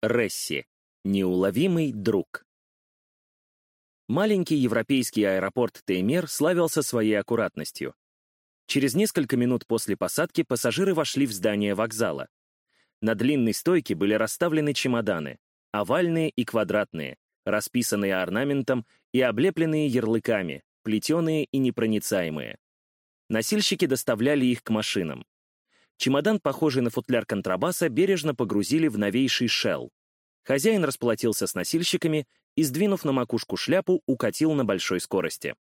Ресси. Неуловимый друг. Маленький европейский аэропорт Теймер славился своей аккуратностью. Через несколько минут после посадки пассажиры вошли в здание вокзала. На длинной стойке были расставлены чемоданы, овальные и квадратные, расписанные орнаментом и облепленные ярлыками, плетеные и непроницаемые. Носильщики доставляли их к машинам. Чемодан, похожий на футляр контрабаса, бережно погрузили в новейший шелл. Хозяин расплатился с носильщиками и, сдвинув на макушку шляпу, укатил на большой скорости.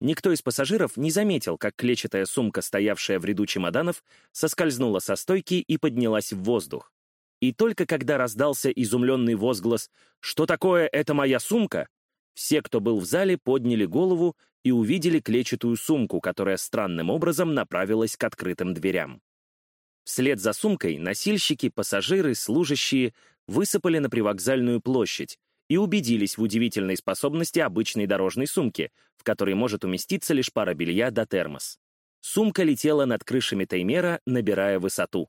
Никто из пассажиров не заметил, как клетчатая сумка, стоявшая в ряду чемоданов, соскользнула со стойки и поднялась в воздух. И только когда раздался изумленный возглас «Что такое, это моя сумка?», все, кто был в зале, подняли голову и увидели клетчатую сумку, которая странным образом направилась к открытым дверям. Вслед за сумкой носильщики, пассажиры, служащие высыпали на привокзальную площадь и убедились в удивительной способности обычной дорожной сумки, в которой может уместиться лишь пара белья да термос. Сумка летела над крышами Таймера, набирая высоту.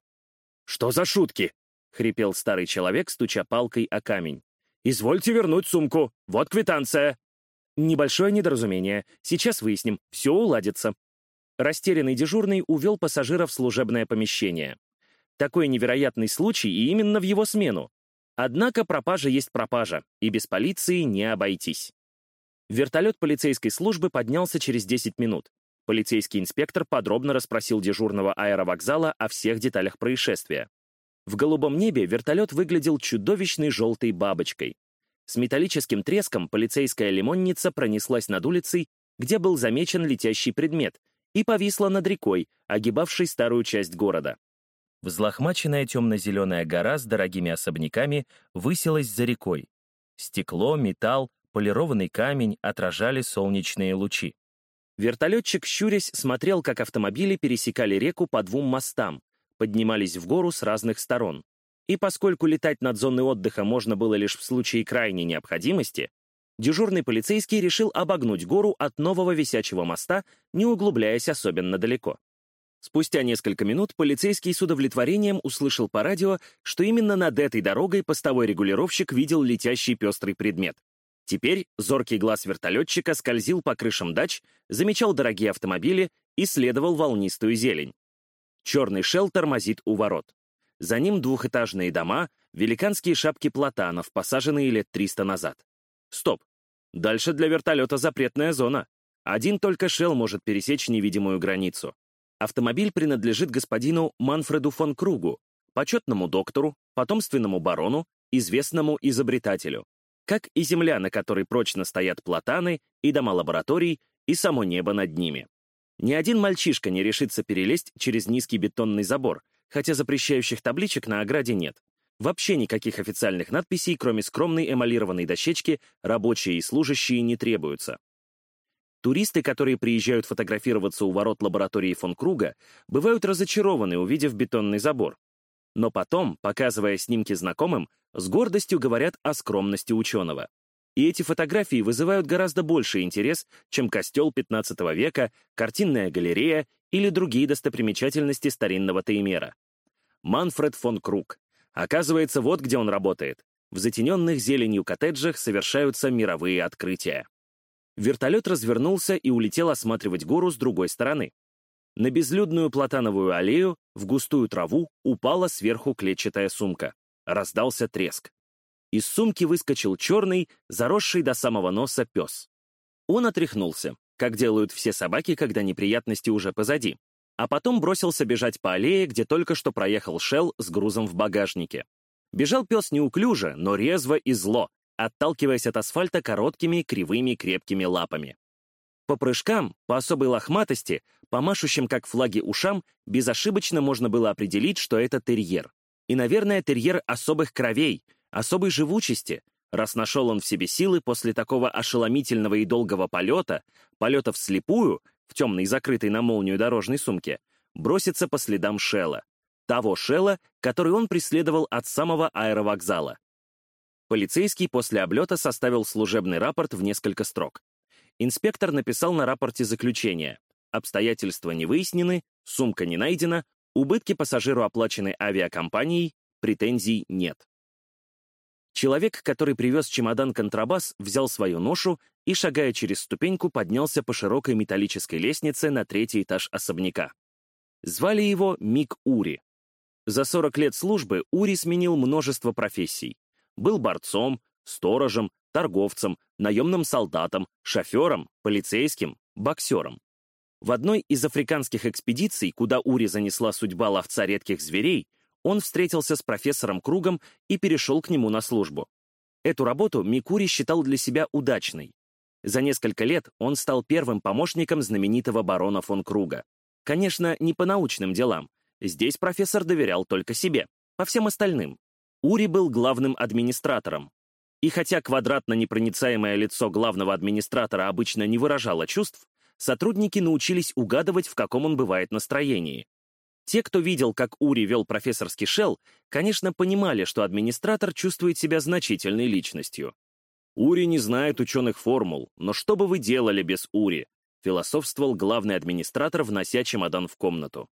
«Что за шутки?» — хрипел старый человек, стуча палкой о камень. «Извольте вернуть сумку. Вот квитанция». «Небольшое недоразумение. Сейчас выясним. Все уладится», Растерянный дежурный увел пассажира в служебное помещение. Такой невероятный случай и именно в его смену. Однако пропажа есть пропажа, и без полиции не обойтись. Вертолет полицейской службы поднялся через 10 минут. Полицейский инспектор подробно расспросил дежурного аэровокзала о всех деталях происшествия. В голубом небе вертолет выглядел чудовищной желтой бабочкой. С металлическим треском полицейская лимонница пронеслась над улицей, где был замечен летящий предмет, и повисла над рекой, огибавшей старую часть города. Взлохмаченная темно-зеленая гора с дорогими особняками высилась за рекой. Стекло, металл, полированный камень отражали солнечные лучи. Вертолетчик, щурясь, смотрел, как автомобили пересекали реку по двум мостам, поднимались в гору с разных сторон. И поскольку летать над зоной отдыха можно было лишь в случае крайней необходимости, дежурный полицейский решил обогнуть гору от нового висячего моста, не углубляясь особенно далеко. Спустя несколько минут полицейский с удовлетворением услышал по радио, что именно над этой дорогой постовой регулировщик видел летящий пестрый предмет. Теперь зоркий глаз вертолетчика скользил по крышам дач, замечал дорогие автомобили, исследовал волнистую зелень. Черный шел тормозит у ворот. За ним двухэтажные дома, великанские шапки платанов, посаженные лет 300 назад. Стоп. Дальше для вертолета запретная зона. Один только Шелл может пересечь невидимую границу. Автомобиль принадлежит господину Манфреду фон Кругу, почетному доктору, потомственному барону, известному изобретателю. Как и земля, на которой прочно стоят платаны, и дома лабораторий, и само небо над ними. Ни один мальчишка не решится перелезть через низкий бетонный забор, хотя запрещающих табличек на ограде нет. Вообще никаких официальных надписей, кроме скромной эмалированной дощечки, рабочие и служащие не требуются. Туристы, которые приезжают фотографироваться у ворот лаборатории фон Круга, бывают разочарованы, увидев бетонный забор. Но потом, показывая снимки знакомым, с гордостью говорят о скромности ученого. И эти фотографии вызывают гораздо больший интерес, чем костел XV века, картинная галерея или другие достопримечательности старинного Теймера. Манфред фон Круг, Оказывается, вот где он работает. В затененных зеленью коттеджах совершаются мировые открытия. Вертолет развернулся и улетел осматривать гору с другой стороны. На безлюдную платановую аллею, в густую траву, упала сверху клетчатая сумка. Раздался треск. Из сумки выскочил черный, заросший до самого носа пес. Он отряхнулся, как делают все собаки, когда неприятности уже позади а потом бросился бежать по аллее, где только что проехал Шелл с грузом в багажнике. Бежал пес неуклюже, но резво и зло, отталкиваясь от асфальта короткими, кривыми, крепкими лапами. По прыжкам, по особой лохматости, по машущим как флаги ушам, безошибочно можно было определить, что это терьер. И, наверное, терьер особых кровей, особой живучести, раз нашел он в себе силы после такого ошеломительного и долгого полета, полета вслепую, в темной закрытой на молнию дорожной сумке, бросится по следам Шелла. Того Шелла, который он преследовал от самого аэровокзала. Полицейский после облета составил служебный рапорт в несколько строк. Инспектор написал на рапорте заключение. Обстоятельства не выяснены, сумка не найдена, убытки пассажиру оплачены авиакомпанией, претензий нет. Человек, который привез чемодан-контрабас, взял свою ношу и, шагая через ступеньку, поднялся по широкой металлической лестнице на третий этаж особняка. Звали его Мик Ури. За 40 лет службы Ури сменил множество профессий. Был борцом, сторожем, торговцем, наемным солдатом, шофером, полицейским, боксером. В одной из африканских экспедиций, куда Ури занесла судьба ловца редких зверей, он встретился с профессором Кругом и перешел к нему на службу. Эту работу Микури считал для себя удачной. За несколько лет он стал первым помощником знаменитого барона фон Круга. Конечно, не по научным делам. Здесь профессор доверял только себе. По всем остальным. Ури был главным администратором. И хотя квадратно-непроницаемое лицо главного администратора обычно не выражало чувств, сотрудники научились угадывать, в каком он бывает настроении. Те, кто видел, как Ури вел профессорский шел, конечно, понимали, что администратор чувствует себя значительной личностью. «Ури не знает ученых формул, но что бы вы делали без Ури?» философствовал главный администратор, внося чемодан в комнату.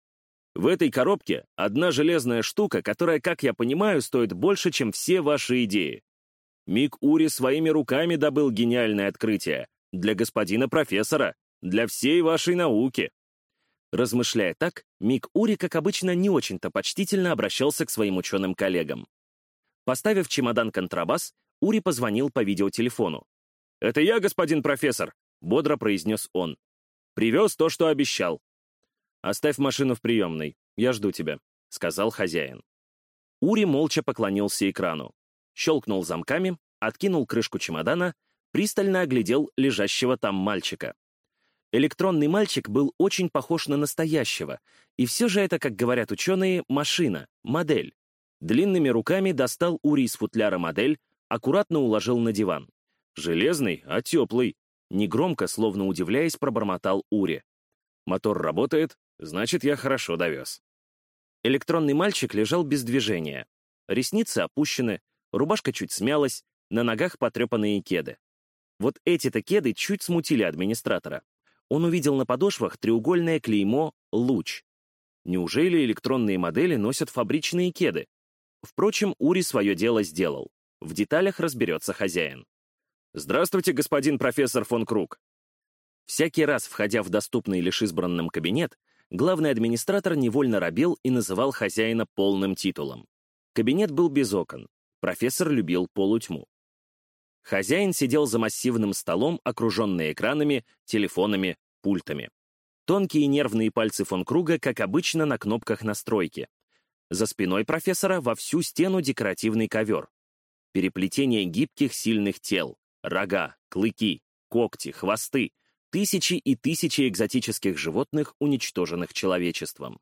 «В этой коробке одна железная штука, которая, как я понимаю, стоит больше, чем все ваши идеи. Мик Ури своими руками добыл гениальное открытие для господина профессора, для всей вашей науки. Размышляя так, Мик Ури, как обычно, не очень-то почтительно обращался к своим ученым коллегам. Поставив чемодан-контрабас, Ури позвонил по видеотелефону. «Это я, господин профессор», — бодро произнес он. «Привез то, что обещал». «Оставь машину в приемной, я жду тебя», — сказал хозяин. Ури молча поклонился экрану, щелкнул замками, откинул крышку чемодана, пристально оглядел лежащего там мальчика. Электронный мальчик был очень похож на настоящего, и все же это, как говорят ученые, машина, модель. Длинными руками достал Ури из футляра модель, аккуратно уложил на диван. «Железный, а теплый», — негромко, словно удивляясь, пробормотал Ури. «Мотор работает, значит, я хорошо довез». Электронный мальчик лежал без движения. Ресницы опущены, рубашка чуть смялась, на ногах потрепанные кеды. Вот эти-то кеды чуть смутили администратора он увидел на подошвах треугольное клеймо «Луч». Неужели электронные модели носят фабричные кеды? Впрочем, Ури свое дело сделал. В деталях разберется хозяин. «Здравствуйте, господин профессор фон Круг». Всякий раз, входя в доступный лишь избранным кабинет, главный администратор невольно робел и называл хозяина полным титулом. Кабинет был без окон. Профессор любил полутьму. Хозяин сидел за массивным столом, окруженный экранами, телефонами, пультами. Тонкие нервные пальцы фон Круга, как обычно, на кнопках настройки. За спиной профессора во всю стену декоративный ковер. Переплетение гибких сильных тел, рога, клыки, когти, хвосты, тысячи и тысячи экзотических животных, уничтоженных человечеством.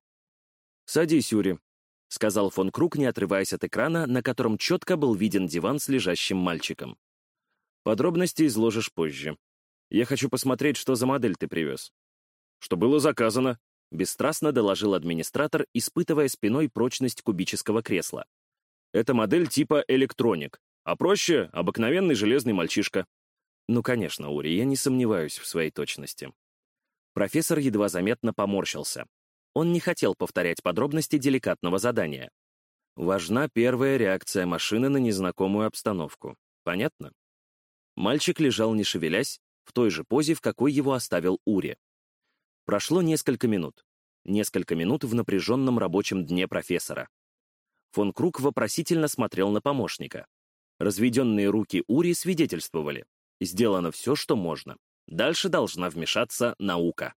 «Садись, Юри», — сказал фон Круг, не отрываясь от экрана, на котором четко был виден диван с лежащим мальчиком. Подробности изложишь позже. Я хочу посмотреть, что за модель ты привез». «Что было заказано», — бесстрастно доложил администратор, испытывая спиной прочность кубического кресла. «Это модель типа «Электроник», а проще — обыкновенный железный мальчишка». «Ну, конечно, Ури, я не сомневаюсь в своей точности». Профессор едва заметно поморщился. Он не хотел повторять подробности деликатного задания. Важна первая реакция машины на незнакомую обстановку. Понятно? Мальчик лежал не шевелясь, в той же позе, в какой его оставил Ури. Прошло несколько минут. Несколько минут в напряженном рабочем дне профессора. Фон Круг вопросительно смотрел на помощника. Разведенные руки Ури свидетельствовали. Сделано все, что можно. Дальше должна вмешаться наука.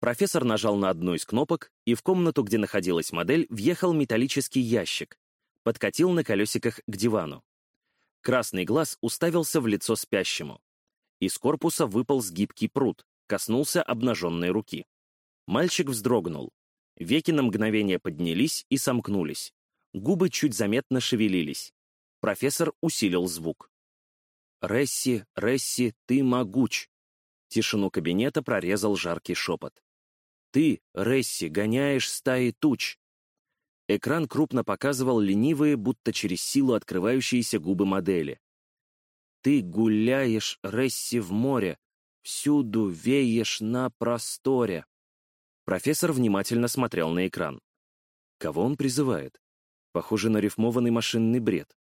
Профессор нажал на одну из кнопок, и в комнату, где находилась модель, въехал металлический ящик. Подкатил на колесиках к дивану. Красный глаз уставился в лицо спящему. Из корпуса выпал гибкий пруд, коснулся обнаженной руки. Мальчик вздрогнул. Веки на мгновение поднялись и сомкнулись. Губы чуть заметно шевелились. Профессор усилил звук. «Ресси, Ресси, ты могуч!» Тишину кабинета прорезал жаркий шепот. «Ты, Ресси, гоняешь стаи туч!» Экран крупно показывал ленивые, будто через силу открывающиеся губы модели. «Ты гуляешь, Ресси, в море, всюду веешь на просторе». Профессор внимательно смотрел на экран. Кого он призывает? Похоже на рифмованный машинный бред.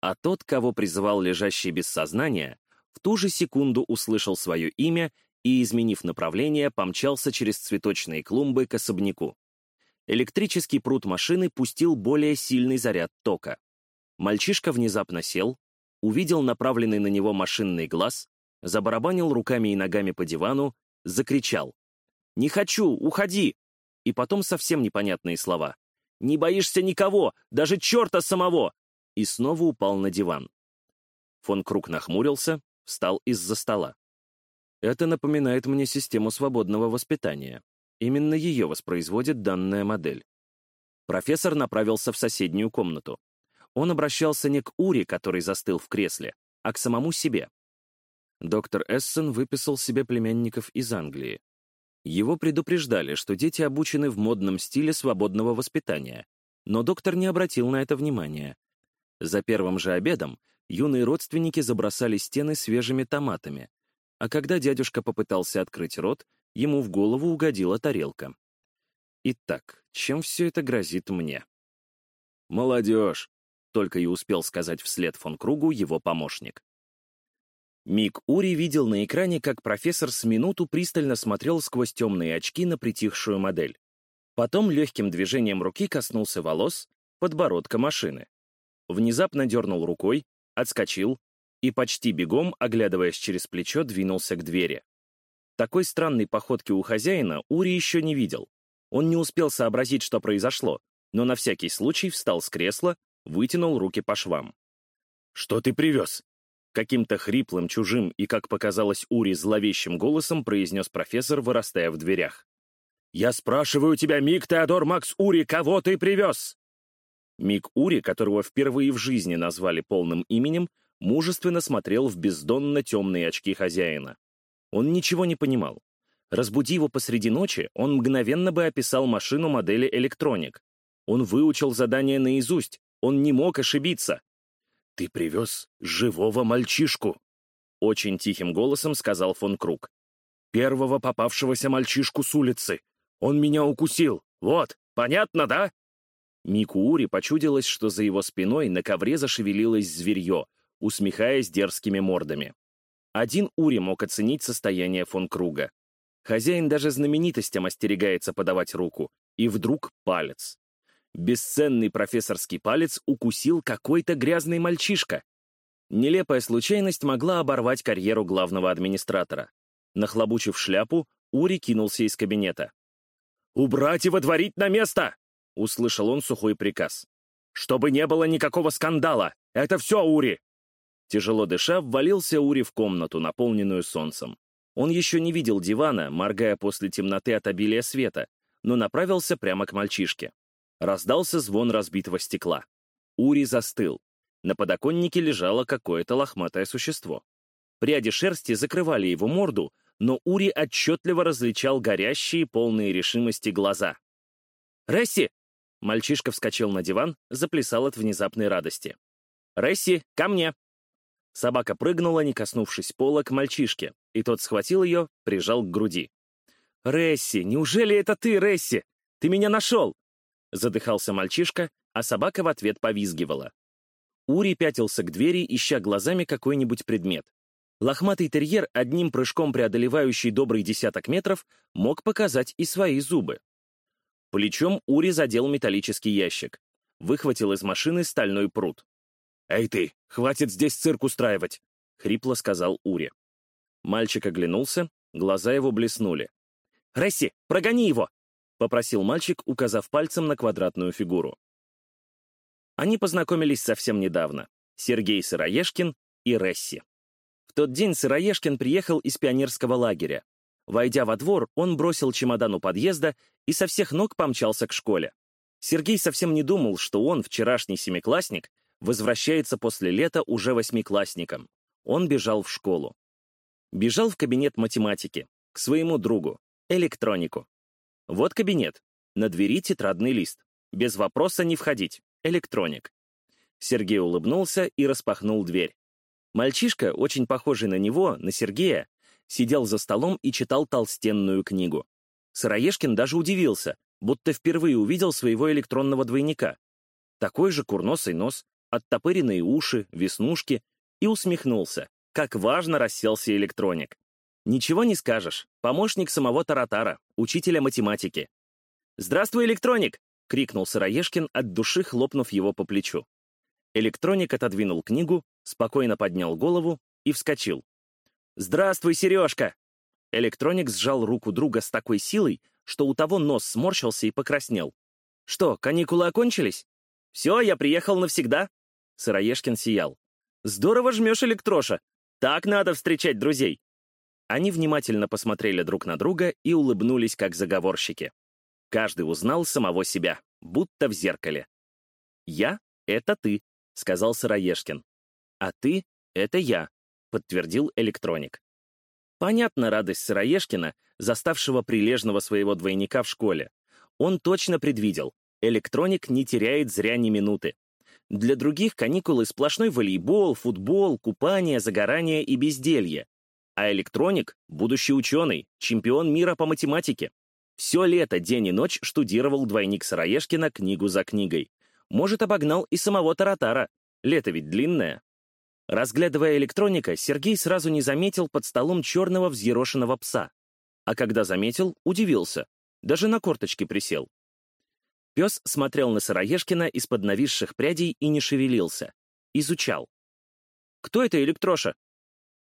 А тот, кого призывал лежащий без сознания, в ту же секунду услышал свое имя и, изменив направление, помчался через цветочные клумбы к особняку. Электрический пруд машины пустил более сильный заряд тока. Мальчишка внезапно сел, увидел направленный на него машинный глаз, забарабанил руками и ногами по дивану, закричал. «Не хочу! Уходи!» И потом совсем непонятные слова. «Не боишься никого! Даже черта самого!» И снова упал на диван. Фон Круг нахмурился, встал из-за стола. Это напоминает мне систему свободного воспитания. Именно ее воспроизводит данная модель. Профессор направился в соседнюю комнату. Он обращался не к Ури, который застыл в кресле, а к самому себе. Доктор Эссен выписал себе племянников из Англии. Его предупреждали, что дети обучены в модном стиле свободного воспитания, но доктор не обратил на это внимания. За первым же обедом юные родственники забросали стены свежими томатами, а когда дядюшка попытался открыть рот, ему в голову угодила тарелка. Итак, чем все это грозит мне? «Молодежь!» — только и успел сказать вслед фон Кругу его помощник. Мик Ури видел на экране, как профессор с минуту пристально смотрел сквозь темные очки на притихшую модель. Потом легким движением руки коснулся волос, подбородка машины. Внезапно дернул рукой, отскочил и почти бегом, оглядываясь через плечо, двинулся к двери. Такой странной походки у хозяина Ури еще не видел. Он не успел сообразить, что произошло, но на всякий случай встал с кресла, вытянул руки по швам. «Что ты привез?» Каким-то хриплым, чужим и, как показалось Ури, зловещим голосом произнес профессор, вырастая в дверях. «Я спрашиваю тебя, Мик Теодор Макс Ури, кого ты привез?» Мик Ури, которого впервые в жизни назвали полным именем, мужественно смотрел в бездонно темные очки хозяина. Он ничего не понимал. Разбуди его посреди ночи, он мгновенно бы описал машину модели «Электроник». Он выучил задание наизусть, он не мог ошибиться. «Ты привез живого мальчишку», — очень тихим голосом сказал фон Круг. «Первого попавшегося мальчишку с улицы. Он меня укусил. Вот, понятно, да?» Мику Ури почудилось, что за его спиной на ковре зашевелилось зверье, усмехаясь дерзкими мордами. Один Ури мог оценить состояние фон Круга. Хозяин даже знаменитостям остерегается подавать руку. И вдруг палец. Бесценный профессорский палец укусил какой-то грязный мальчишка. Нелепая случайность могла оборвать карьеру главного администратора. Нахлобучив шляпу, Ури кинулся из кабинета. «Убрать и водворить на место!» — услышал он сухой приказ. «Чтобы не было никакого скандала! Это все, Ури!» Тяжело дыша, ввалился Ури в комнату, наполненную солнцем. Он еще не видел дивана, моргая после темноты от обилия света, но направился прямо к мальчишке. Раздался звон разбитого стекла. Ури застыл. На подоконнике лежало какое-то лохматое существо. Пряди шерсти закрывали его морду, но Ури отчетливо различал горящие, полные решимости глаза. «Ресси!» Мальчишка вскочил на диван, заплясал от внезапной радости. «Ресси, ко мне!» Собака прыгнула, не коснувшись пола, к мальчишке, и тот схватил ее, прижал к груди. «Ресси, неужели это ты, Ресси? Ты меня нашел! Задыхался мальчишка, а собака в ответ повизгивала. Ури пятился к двери, ища глазами какой-нибудь предмет. Лохматый терьер, одним прыжком преодолевающий добрый десяток метров, мог показать и свои зубы. Плечом Ури задел металлический ящик. Выхватил из машины стальной пруд. «Эй ты, хватит здесь цирк устраивать!» — хрипло сказал Ури. Мальчик оглянулся, глаза его блеснули. «Ресси, прогони его!» попросил мальчик, указав пальцем на квадратную фигуру. Они познакомились совсем недавно. Сергей Сыроежкин и Ресси. В тот день Сыроежкин приехал из пионерского лагеря. Войдя во двор, он бросил чемодан у подъезда и со всех ног помчался к школе. Сергей совсем не думал, что он, вчерашний семиклассник, возвращается после лета уже восьмиклассником. Он бежал в школу. Бежал в кабинет математики, к своему другу, электронику. Вот кабинет. На двери тетрадный лист. Без вопроса не входить. Электроник. Сергей улыбнулся и распахнул дверь. Мальчишка, очень похожий на него, на Сергея, сидел за столом и читал толстенную книгу. Сыроежкин даже удивился, будто впервые увидел своего электронного двойника. Такой же курносый нос, оттопыренные уши, веснушки, и усмехнулся. Как важно расселся электроник. Ничего не скажешь. Помощник самого Таратара, учителя математики. «Здравствуй, электроник!» — крикнул Сыроежкин, от души хлопнув его по плечу. Электроник отодвинул книгу, спокойно поднял голову и вскочил. «Здравствуй, Сережка!» Электроник сжал руку друга с такой силой, что у того нос сморщился и покраснел. «Что, каникулы окончились?» «Все, я приехал навсегда!» Сыроежкин сиял. «Здорово жмешь, Электроша! Так надо встречать друзей!» Они внимательно посмотрели друг на друга и улыбнулись, как заговорщики. Каждый узнал самого себя, будто в зеркале. «Я — это ты», — сказал Сыроежкин. «А ты — это я», — подтвердил электроник. Понятна радость Сыроежкина, заставшего прилежного своего двойника в школе. Он точно предвидел, электроник не теряет зря ни минуты. Для других каникулы сплошной волейбол, футбол, купание, загорание и безделье. А электроник — будущий ученый, чемпион мира по математике. Все лето, день и ночь штудировал двойник Сыроежкина книгу за книгой. Может, обогнал и самого Таратара. Лето ведь длинное. Разглядывая электроника, Сергей сразу не заметил под столом черного взъерошенного пса. А когда заметил, удивился. Даже на корточки присел. Пес смотрел на Сыроежкина из-под нависших прядей и не шевелился. Изучал. «Кто это Электроша?»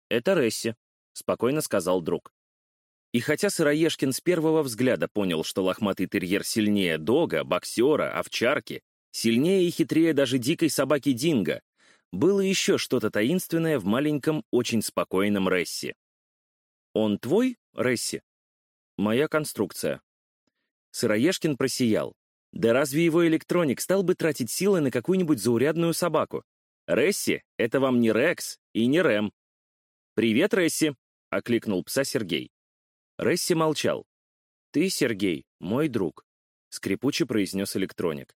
«Это Ресси», — спокойно сказал друг. И хотя Сыроежкин с первого взгляда понял, что лохматый терьер сильнее дога, боксера, овчарки, сильнее и хитрее даже дикой собаки Динго, было еще что-то таинственное в маленьком, очень спокойном Ресси. «Он твой, Ресси?» «Моя конструкция». Сыроежкин просиял. Да разве его электроник стал бы тратить силы на какую-нибудь заурядную собаку? Ресси — это вам не Рекс и не Рэм. «Привет, Ресси!» — окликнул пса Сергей. Ресси молчал. «Ты, Сергей, мой друг», — скрипуче произнес электроник.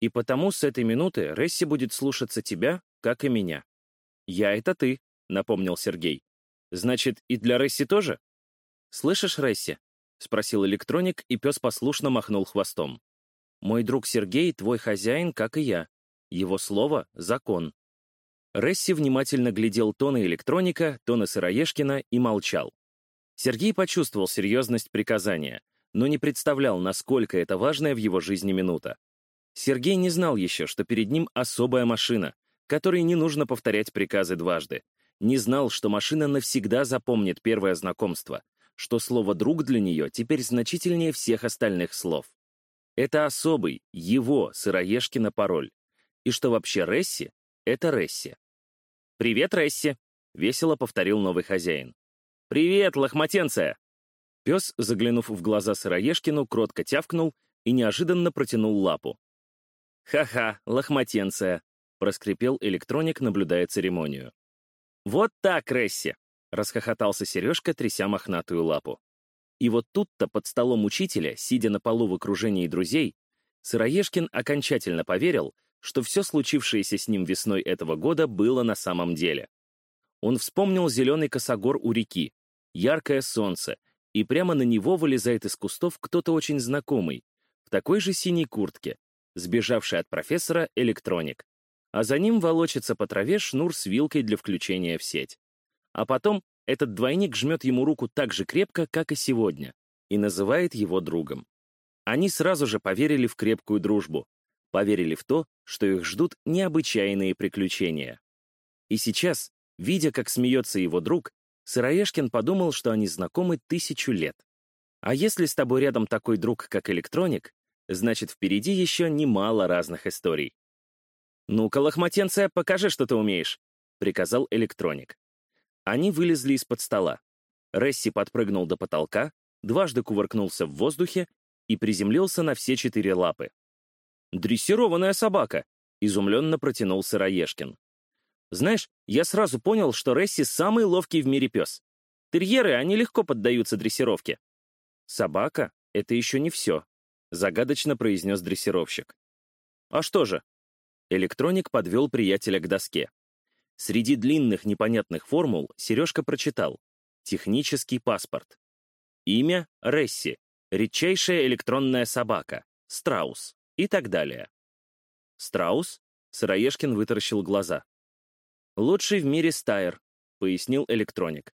«И потому с этой минуты Ресси будет слушаться тебя, как и меня». «Я — это ты», — напомнил Сергей. «Значит, и для Ресси тоже?» «Слышишь, Ресси?» — спросил электроник, и пес послушно махнул хвостом. «Мой друг Сергей — твой хозяин, как и я. Его слово — закон». Ресси внимательно глядел то на электроника, то на Сыроежкина и молчал. Сергей почувствовал серьезность приказания, но не представлял, насколько это важная в его жизни минута. Сергей не знал еще, что перед ним особая машина, которой не нужно повторять приказы дважды. Не знал, что машина навсегда запомнит первое знакомство, что слово «друг» для нее теперь значительнее всех остальных слов. Это особый, его, Сыроежкина пароль. И что вообще Ресси — это Ресси. «Привет, Ресси!» — весело повторил новый хозяин. «Привет, лохматенция!» Пес, заглянув в глаза Сыроежкину, кротко тявкнул и неожиданно протянул лапу. «Ха-ха, лохматенция!» — проскрипел электроник, наблюдая церемонию. «Вот так, Ресси!» — расхохотался Сережка, тряся мохнатую лапу. И вот тут-то, под столом учителя, сидя на полу в окружении друзей, Сыроежкин окончательно поверил, что все случившееся с ним весной этого года было на самом деле. Он вспомнил зеленый косогор у реки, яркое солнце, и прямо на него вылезает из кустов кто-то очень знакомый, в такой же синей куртке, сбежавший от профессора электроник. А за ним волочится по траве шнур с вилкой для включения в сеть. А потом этот двойник жмет ему руку так же крепко, как и сегодня, и называет его другом. Они сразу же поверили в крепкую дружбу, поверили в то, что их ждут необычайные приключения. И сейчас, видя, как смеется его друг, Сыроежкин подумал, что они знакомы тысячу лет. А если с тобой рядом такой друг, как электроник, значит, впереди еще немало разных историй. «Ну-ка, лохматенция, покажи, что ты умеешь», — приказал электроник. Они вылезли из-под стола. Ресси подпрыгнул до потолка, дважды кувыркнулся в воздухе и приземлился на все четыре лапы. «Дрессированная собака!» — изумленно протянул Сыроежкин. Знаешь, я сразу понял, что Ресси самый ловкий в мире пес. Терьеры, они легко поддаются дрессировке. Собака — это еще не все, — загадочно произнес дрессировщик. А что же? Электроник подвел приятеля к доске. Среди длинных непонятных формул Сережка прочитал «Технический паспорт». Имя — Ресси, редчайшая электронная собака, Страус и так далее. Страус? Сыроежкин вытаращил глаза. «Лучший в мире стайер», — пояснил электроник.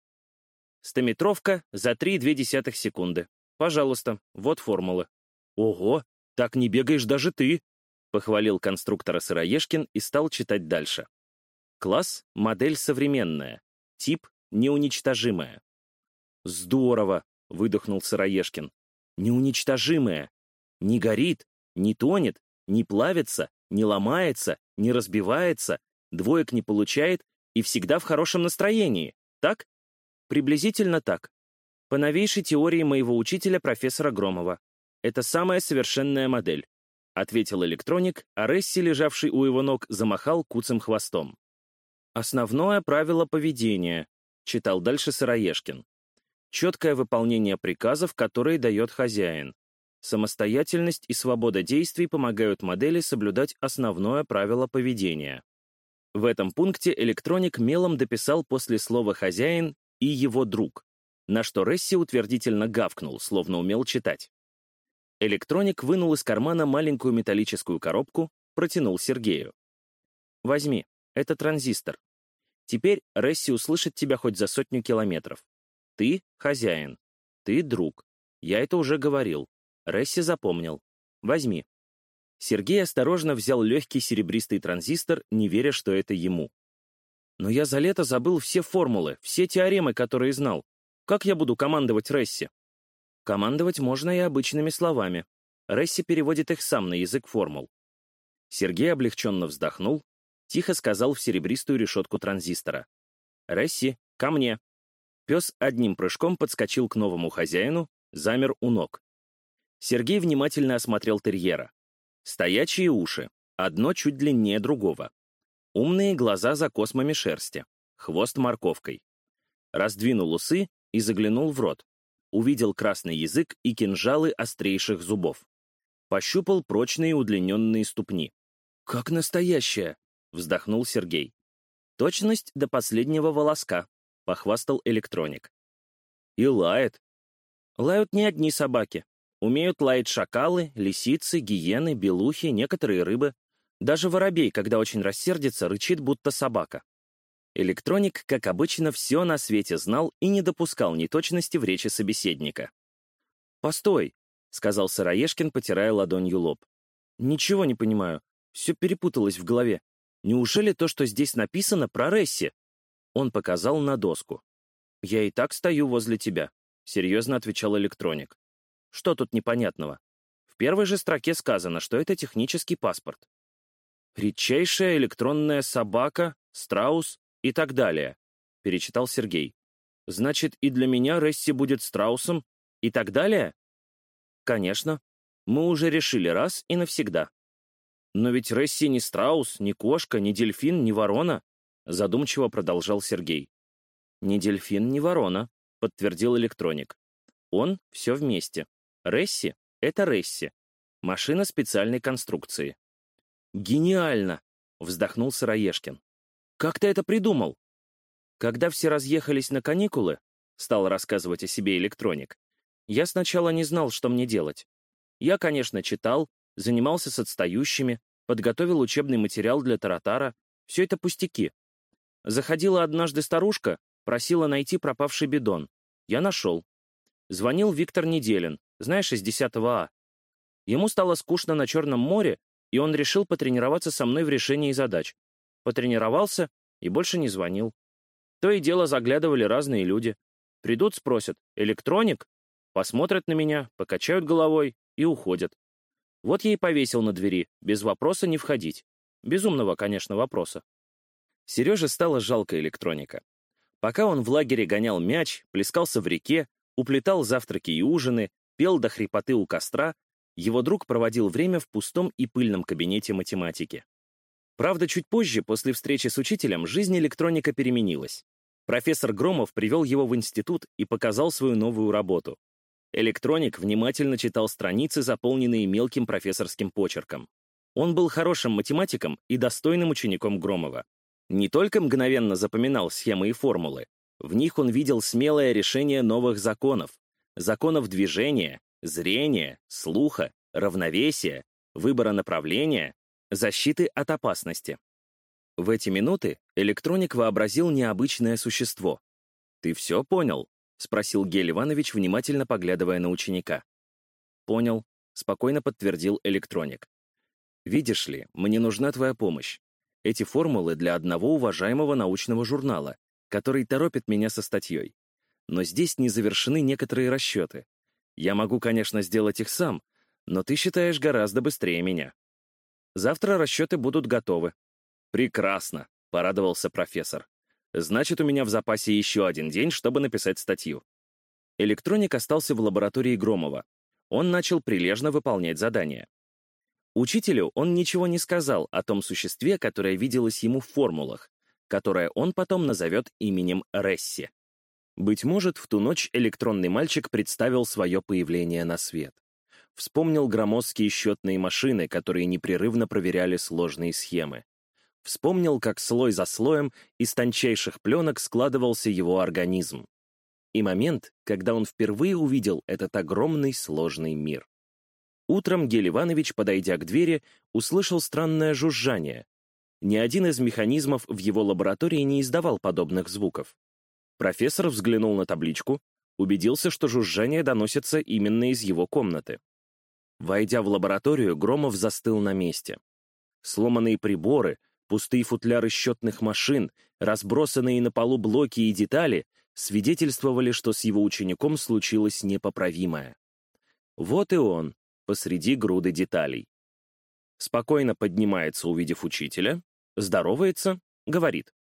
«Стометровка за 3,2 секунды. Пожалуйста, вот формулы». «Ого, так не бегаешь даже ты», — похвалил конструктора Сыроежкин и стал читать дальше. Класс — модель современная. Тип — неуничтожимая. «Здорово!» — выдохнул Сыроежкин. «Неуничтожимая. Не горит, не тонет, не плавится, не ломается, не разбивается, двоек не получает и всегда в хорошем настроении, так? Приблизительно так. По новейшей теории моего учителя профессора Громова. Это самая совершенная модель, ответил электроник, а Ресси, лежавший у его ног, замахал куцым хвостом. Основное правило поведения, читал дальше Сыроежкин. Четкое выполнение приказов, которые дает хозяин. Самостоятельность и свобода действий помогают модели соблюдать основное правило поведения. В этом пункте электроник мелом дописал после слова «хозяин» и «его друг», на что Ресси утвердительно гавкнул, словно умел читать. Электроник вынул из кармана маленькую металлическую коробку, протянул Сергею. «Возьми, это транзистор. Теперь Ресси услышит тебя хоть за сотню километров. Ты — хозяин. Ты — друг. Я это уже говорил. Ресси запомнил. Возьми. Сергей осторожно взял легкий серебристый транзистор, не веря, что это ему. Но я за лето забыл все формулы, все теоремы, которые знал. Как я буду командовать Ресси? Командовать можно и обычными словами. Ресси переводит их сам на язык формул. Сергей облегченно вздохнул, тихо сказал в серебристую решетку транзистора. «Ресси, ко мне!» Пес одним прыжком подскочил к новому хозяину, замер у ног. Сергей внимательно осмотрел терьера. Стоячие уши, одно чуть длиннее другого. Умные глаза за космами шерсти, хвост морковкой. Раздвинул усы и заглянул в рот. Увидел красный язык и кинжалы острейших зубов. Пощупал прочные удлиненные ступни. «Как настоящая!» — вздохнул Сергей. «Точность до последнего волоска», — похвастал электроник. «И лает». «Лают не одни собаки. Умеют лаять шакалы, лисицы, гиены, белухи, некоторые рыбы. Даже воробей, когда очень рассердится, рычит, будто собака. Электроник, как обычно, все на свете знал и не допускал неточности в речи собеседника. «Постой», — сказал Сыроежкин, потирая ладонью лоб. «Ничего не понимаю. Все перепуталось в голове. Неужели то, что здесь написано, про Ресси?» Он показал на доску. «Я и так стою возле тебя», — серьезно отвечал электроник. Что тут непонятного? В первой же строке сказано, что это технический паспорт. «Редчайшая электронная собака, страус и так далее», — перечитал Сергей. «Значит, и для меня Ресси будет страусом и так далее?» «Конечно. Мы уже решили раз и навсегда». «Но ведь Ресси не страус, не кошка, не дельфин, не ворона», — задумчиво продолжал Сергей. «Не дельфин, не ворона», — подтвердил электроник. «Он — все вместе. Ресси — это Ресси. Машина специальной конструкции. «Гениально!» — вздохнул Сыроежкин. «Как ты это придумал?» Когда все разъехались на каникулы, стал рассказывать о себе электроник, я сначала не знал, что мне делать. Я, конечно, читал, занимался с отстающими, подготовил учебный материал для Таратара. Все это пустяки. Заходила однажды старушка, просила найти пропавший бидон. Я нашел. Звонил Виктор Неделин, знаешь, из 10 А. Ему стало скучно на Черном море, и он решил потренироваться со мной в решении задач. Потренировался и больше не звонил. То и дело заглядывали разные люди. Придут, спросят «электроник?», посмотрят на меня, покачают головой и уходят. Вот я и повесил на двери, без вопроса не входить. Безумного, конечно, вопроса. Сереже стало жалко электроника. Пока он в лагере гонял мяч, плескался в реке, уплетал завтраки и ужины, пел до хрипоты у костра, его друг проводил время в пустом и пыльном кабинете математики. Правда, чуть позже, после встречи с учителем, жизнь электроника переменилась. Профессор Громов привел его в институт и показал свою новую работу. Электроник внимательно читал страницы, заполненные мелким профессорским почерком. Он был хорошим математиком и достойным учеником Громова. Не только мгновенно запоминал схемы и формулы, в них он видел смелое решение новых законов, законов движения, зрения, слуха, равновесия, выбора направления, Защиты от опасности. В эти минуты электроник вообразил необычное существо. «Ты все понял?» — спросил Гель Иванович, внимательно поглядывая на ученика. «Понял», — спокойно подтвердил электроник. «Видишь ли, мне нужна твоя помощь. Эти формулы для одного уважаемого научного журнала, который торопит меня со статьей. Но здесь не завершены некоторые расчеты. Я могу, конечно, сделать их сам, но ты считаешь гораздо быстрее меня. Завтра расчеты будут готовы». «Прекрасно», — порадовался профессор. «Значит, у меня в запасе еще один день, чтобы написать статью». Электроник остался в лаборатории Громова. Он начал прилежно выполнять задания. Учителю он ничего не сказал о том существе, которое виделось ему в формулах, которое он потом назовет именем Ресси. Быть может, в ту ночь электронный мальчик представил свое появление на свет. Вспомнил громоздкие счетные машины, которые непрерывно проверяли сложные схемы. Вспомнил, как слой за слоем из тончайших пленок складывался его организм. И момент, когда он впервые увидел этот огромный сложный мир. Утром Гель Иванович, подойдя к двери, услышал странное жужжание. Ни один из механизмов в его лаборатории не издавал подобных звуков. Профессор взглянул на табличку, убедился, что жужжание доносится именно из его комнаты. Войдя в лабораторию, Громов застыл на месте. Сломанные приборы, пустые футляры счетных машин, разбросанные на полу блоки и детали свидетельствовали, что с его учеником случилось непоправимое. Вот и он, посреди груды деталей. Спокойно поднимается, увидев учителя, здоровается, говорит.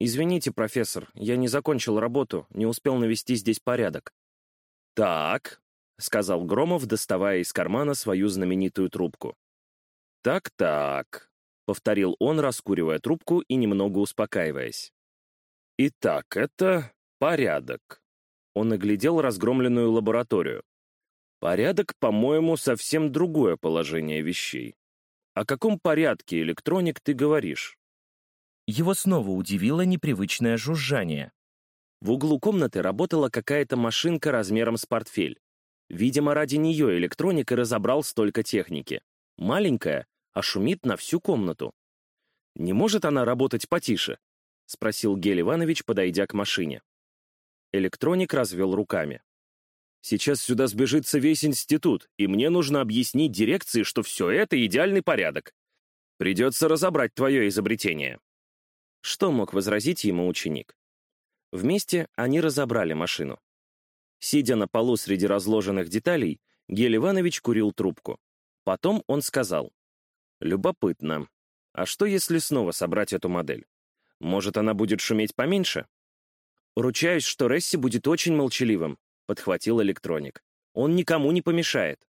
«Извините, профессор, я не закончил работу, не успел навести здесь порядок». «Так», — сказал Громов, доставая из кармана свою знаменитую трубку. «Так-так», — повторил он, раскуривая трубку и немного успокаиваясь. «Итак, это порядок». Он оглядел разгромленную лабораторию. Порядок, по-моему, совсем другое положение вещей. О каком порядке, электроник, ты говоришь? Его снова удивило непривычное жужжание. В углу комнаты работала какая-то машинка размером с портфель. Видимо, ради нее электроник и разобрал столько техники. Маленькая, а шумит на всю комнату. «Не может она работать потише?» — спросил Гель Иванович, подойдя к машине. Электроник развел руками. Сейчас сюда сбежится весь институт, и мне нужно объяснить дирекции, что все это идеальный порядок. Придется разобрать твое изобретение». Что мог возразить ему ученик? Вместе они разобрали машину. Сидя на полу среди разложенных деталей, Гель Иванович курил трубку. Потом он сказал, «Любопытно. А что, если снова собрать эту модель? Может, она будет шуметь поменьше?» «Ручаюсь, что Ресси будет очень молчаливым», — подхватил электроник. «Он никому не помешает».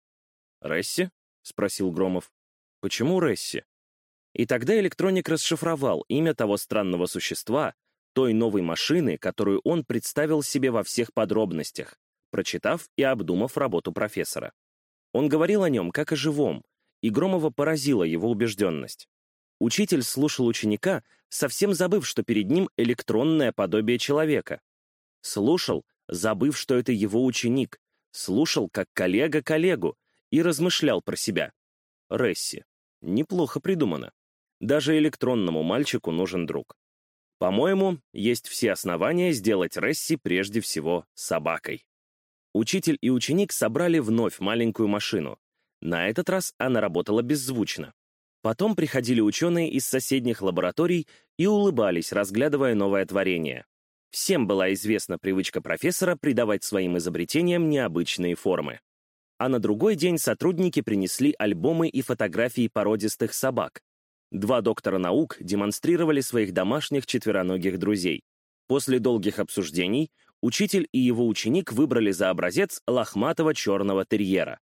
«Ресси?» — спросил Громов. «Почему Ресси?» И тогда электроник расшифровал имя того странного существа, той новой машины, которую он представил себе во всех подробностях, прочитав и обдумав работу профессора. Он говорил о нем как о живом, и Громова поразила его убежденность. Учитель слушал ученика, совсем забыв, что перед ним электронное подобие человека. Слушал, забыв, что это его ученик, слушал как коллега коллегу и размышлял про себя. Ресси. Неплохо придумано. Даже электронному мальчику нужен друг. По-моему, есть все основания сделать Ресси прежде всего собакой. Учитель и ученик собрали вновь маленькую машину. На этот раз она работала беззвучно. Потом приходили ученые из соседних лабораторий и улыбались, разглядывая новое творение. Всем была известна привычка профессора придавать своим изобретениям необычные формы. А на другой день сотрудники принесли альбомы и фотографии породистых собак. Два доктора наук демонстрировали своих домашних четвероногих друзей. После долгих обсуждений учитель и его ученик выбрали за образец лохматого черного терьера.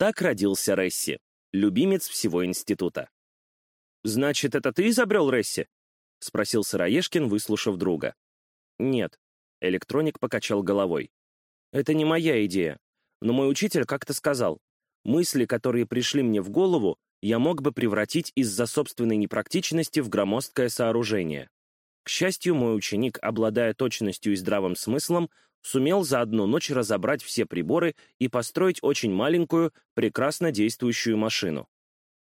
Так родился Ресси, любимец всего института. «Значит, это ты изобрел Ресси?» — спросил Сыроежкин, выслушав друга. «Нет». Электроник покачал головой. «Это не моя идея. Но мой учитель как-то сказал, мысли, которые пришли мне в голову, я мог бы превратить из-за собственной непрактичности в громоздкое сооружение. К счастью, мой ученик, обладая точностью и здравым смыслом, сумел за одну ночь разобрать все приборы и построить очень маленькую, прекрасно действующую машину.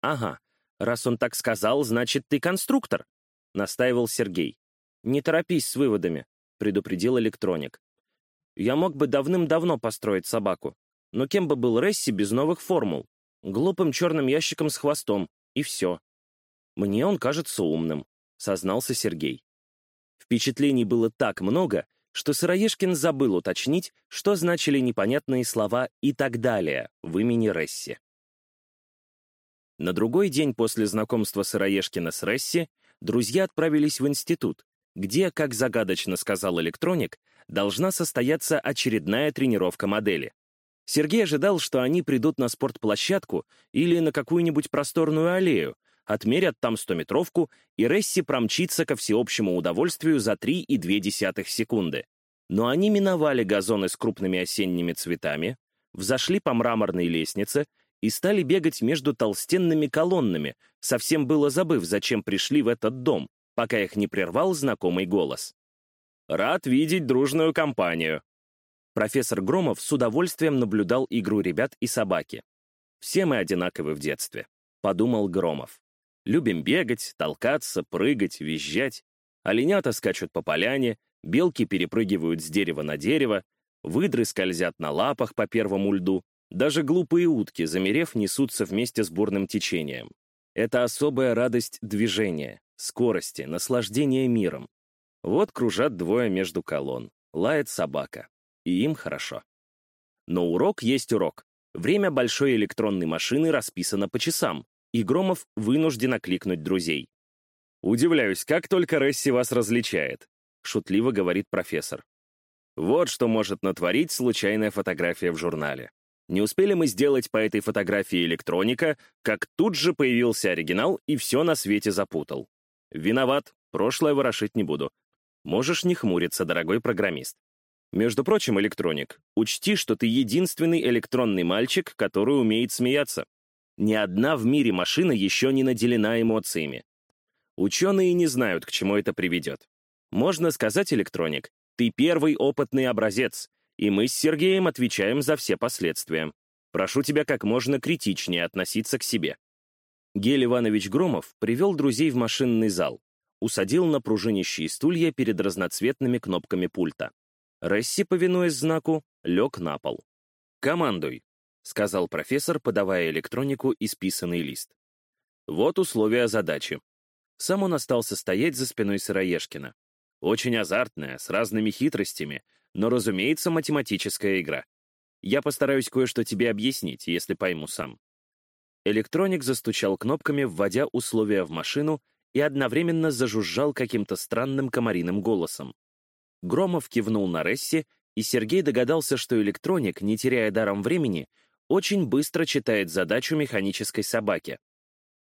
Ага, «Раз он так сказал, значит, ты конструктор», — настаивал Сергей. «Не торопись с выводами», — предупредил электроник. «Я мог бы давным-давно построить собаку, но кем бы был Ресси без новых формул? Глупым черным ящиком с хвостом, и все. Мне он кажется умным», — сознался Сергей. Впечатлений было так много, что Сыроежкин забыл уточнить, что значили непонятные слова «и так далее» в имени Ресси. На другой день после знакомства Сыроежкина с Ресси друзья отправились в институт, где, как загадочно сказал электроник, должна состояться очередная тренировка модели. Сергей ожидал, что они придут на спортплощадку или на какую-нибудь просторную аллею, отмерят там стометровку, и Ресси промчится ко всеобщему удовольствию за 3,2 секунды. Но они миновали газоны с крупными осенними цветами, взошли по мраморной лестнице и стали бегать между толстенными колоннами, совсем было забыв, зачем пришли в этот дом, пока их не прервал знакомый голос. «Рад видеть дружную компанию». Профессор Громов с удовольствием наблюдал игру ребят и собаки. «Все мы одинаковы в детстве», — подумал Громов. Любим бегать, толкаться, прыгать, визжать. Оленята скачут по поляне, белки перепрыгивают с дерева на дерево, выдры скользят на лапах по первому льду, даже глупые утки, замерев, несутся вместе с бурным течением. Это особая радость движения, скорости, наслаждения миром. Вот кружат двое между колонн, лает собака. И им хорошо. Но урок есть урок. Время большой электронной машины расписано по часам, и Громов вынужден окликнуть друзей. «Удивляюсь, как только Ресси вас различает», — шутливо говорит профессор. «Вот что может натворить случайная фотография в журнале. Не успели мы сделать по этой фотографии электроника, как тут же появился оригинал и все на свете запутал. Виноват, прошлое ворошить не буду. Можешь не хмуриться, дорогой программист. Между прочим, электроник, учти, что ты единственный электронный мальчик, который умеет смеяться. Ни одна в мире машина еще не наделена эмоциями. Ученые не знают, к чему это приведет. Можно сказать, электроник, ты первый опытный образец, и мы с Сергеем отвечаем за все последствия. Прошу тебя как можно критичнее относиться к себе. Гель Иванович Громов привел друзей в машинный зал, усадил на пружинищие стулья перед разноцветными кнопками пульта. Ресси, повинуясь знаку, лег на пол. «Командуй», — сказал профессор, подавая электронику исписанный лист. Вот условия задачи. Сам он остался стоять за спиной Сыроежкина. Очень азартная, с разными хитростями, но, разумеется, математическая игра. Я постараюсь кое-что тебе объяснить, если пойму сам. Электроник застучал кнопками, вводя условия в машину, и одновременно зажужжал каким-то странным комариным голосом. Громов кивнул на Ресси, и Сергей догадался, что электроник, не теряя даром времени, очень быстро читает задачу механической собаки.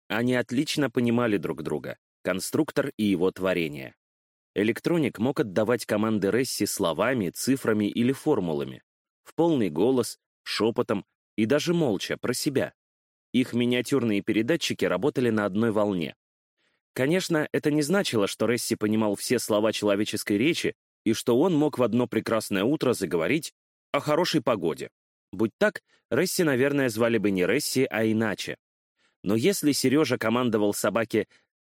Они отлично понимали друг друга, конструктор и его творение. Электроник мог отдавать команды Ресси словами, цифрами или формулами, в полный голос, шепотом и даже молча, про себя. Их миниатюрные передатчики работали на одной волне. Конечно, это не значило, что Ресси понимал все слова человеческой речи и что он мог в одно прекрасное утро заговорить о хорошей погоде. Будь так, Ресси, наверное, звали бы не Ресси, а иначе. Но если Сережа командовал собаке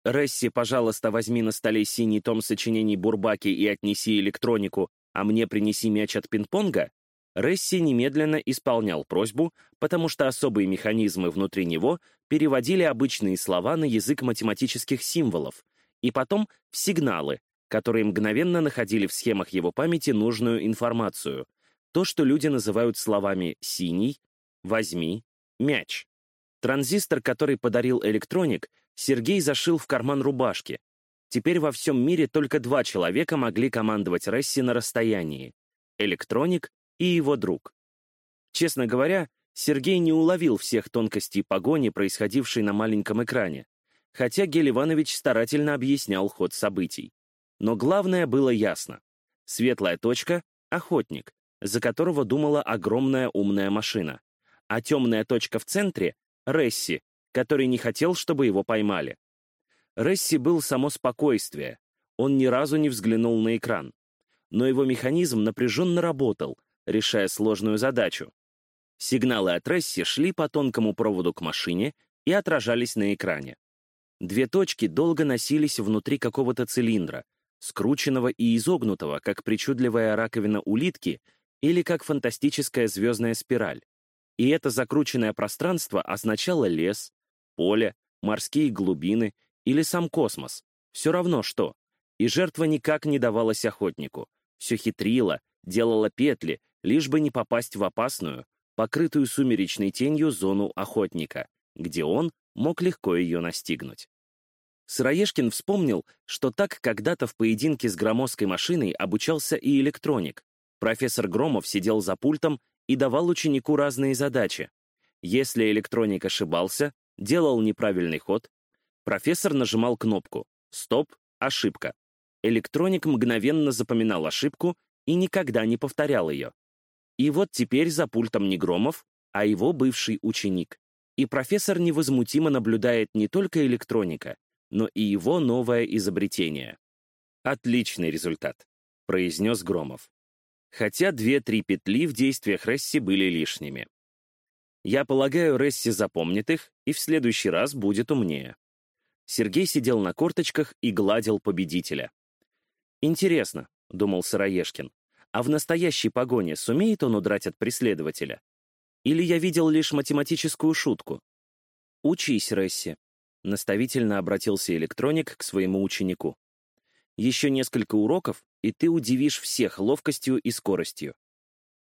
«Ресси, пожалуйста, возьми на столе синий том сочинений Бурбаки и отнеси электронику, а мне принеси мяч от пинг-понга», Ресси немедленно исполнял просьбу, потому что особые механизмы внутри него переводили обычные слова на язык математических символов и потом в сигналы, которые мгновенно находили в схемах его памяти нужную информацию, то, что люди называют словами «синий», «возьми», «мяч». Транзистор, который подарил электроник, Сергей зашил в карман рубашки. Теперь во всем мире только два человека могли командовать Ресси на расстоянии — электроник и его друг. Честно говоря, Сергей не уловил всех тонкостей погони, происходившей на маленьком экране, хотя Гель Иванович старательно объяснял ход событий. Но главное было ясно. Светлая точка — охотник, за которого думала огромная умная машина. А темная точка в центре — Ресси, который не хотел, чтобы его поймали. Ресси был само спокойствие. Он ни разу не взглянул на экран. Но его механизм напряженно работал, решая сложную задачу. Сигналы от Ресси шли по тонкому проводу к машине и отражались на экране. Две точки долго носились внутри какого-то цилиндра, скрученного и изогнутого, как причудливая раковина улитки или как фантастическая звездная спираль. И это закрученное пространство означало лес, поле, морские глубины или сам космос. Все равно что. И жертва никак не давалась охотнику. Все хитрила, делала петли, лишь бы не попасть в опасную, покрытую сумеречной тенью зону охотника, где он мог легко ее настигнуть. Сыроежкин вспомнил, что так когда-то в поединке с громоздкой машиной обучался и электроник. Профессор Громов сидел за пультом и давал ученику разные задачи. Если электроник ошибался, делал неправильный ход, профессор нажимал кнопку «Стоп, ошибка». Электроник мгновенно запоминал ошибку и никогда не повторял ее. И вот теперь за пультом не Громов, а его бывший ученик. И профессор невозмутимо наблюдает не только электроника, но и его новое изобретение. «Отличный результат», — произнес Громов. Хотя две-три петли в действиях Ресси были лишними. Я полагаю, Ресси запомнит их и в следующий раз будет умнее. Сергей сидел на корточках и гладил победителя. «Интересно», — думал Сыроежкин, а в настоящей погоне сумеет он удрать от преследователя? Или я видел лишь математическую шутку? «Учись, Ресси», — наставительно обратился электроник к своему ученику. «Еще несколько уроков, и ты удивишь всех ловкостью и скоростью».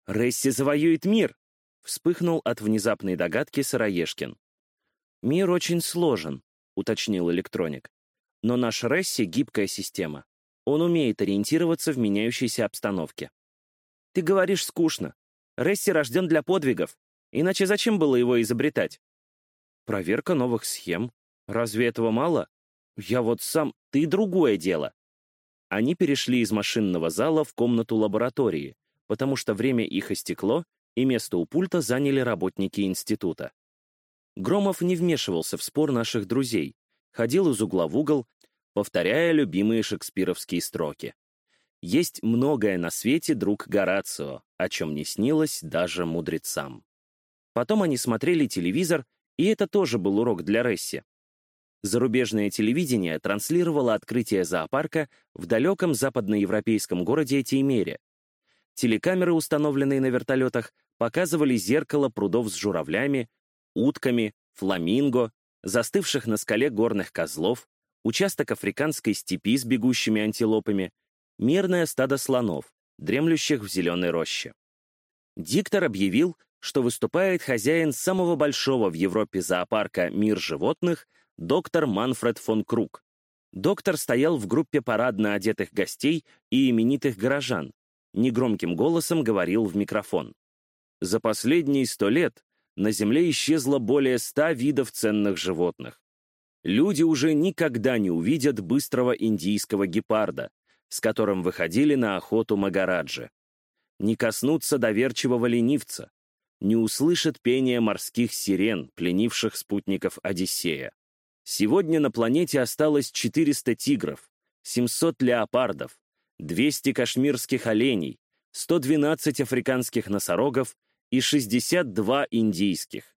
«Ресси завоюет мир!» — вспыхнул от внезапной догадки Сыроежкин. «Мир очень сложен», — уточнил электроник. «Но наш Ресси — гибкая система. Он умеет ориентироваться в меняющейся обстановке. Ты говоришь скучно. Ресси рожден для подвигов. Иначе зачем было его изобретать? Проверка новых схем. Разве этого мало? Я вот сам... Ты другое дело. Они перешли из машинного зала в комнату лаборатории, потому что время их истекло, и место у пульта заняли работники института. Громов не вмешивался в спор наших друзей, ходил из угла в угол, повторяя любимые шекспировские строки. Есть многое на свете, друг Горацио, о чем не снилось даже мудрецам. Потом они смотрели телевизор, и это тоже был урок для Ресси. Зарубежное телевидение транслировало открытие зоопарка в далеком западноевропейском городе Теймере. Телекамеры, установленные на вертолетах, показывали зеркало прудов с журавлями, утками, фламинго, застывших на скале горных козлов, участок африканской степи с бегущими антилопами, мирное стадо слонов, дремлющих в зеленой роще. Диктор объявил, что выступает хозяин самого большого в Европе зоопарка «Мир животных» доктор Манфред фон Круг. Доктор стоял в группе парадно одетых гостей и именитых горожан. Негромким голосом говорил в микрофон. За последние сто лет на Земле исчезло более ста видов ценных животных люди уже никогда не увидят быстрого индийского гепарда, с которым выходили на охоту Магараджи. Не коснутся доверчивого ленивца, не услышат пения морских сирен, пленивших спутников Одиссея. Сегодня на планете осталось 400 тигров, 700 леопардов, 200 кашмирских оленей, 112 африканских носорогов и 62 индийских.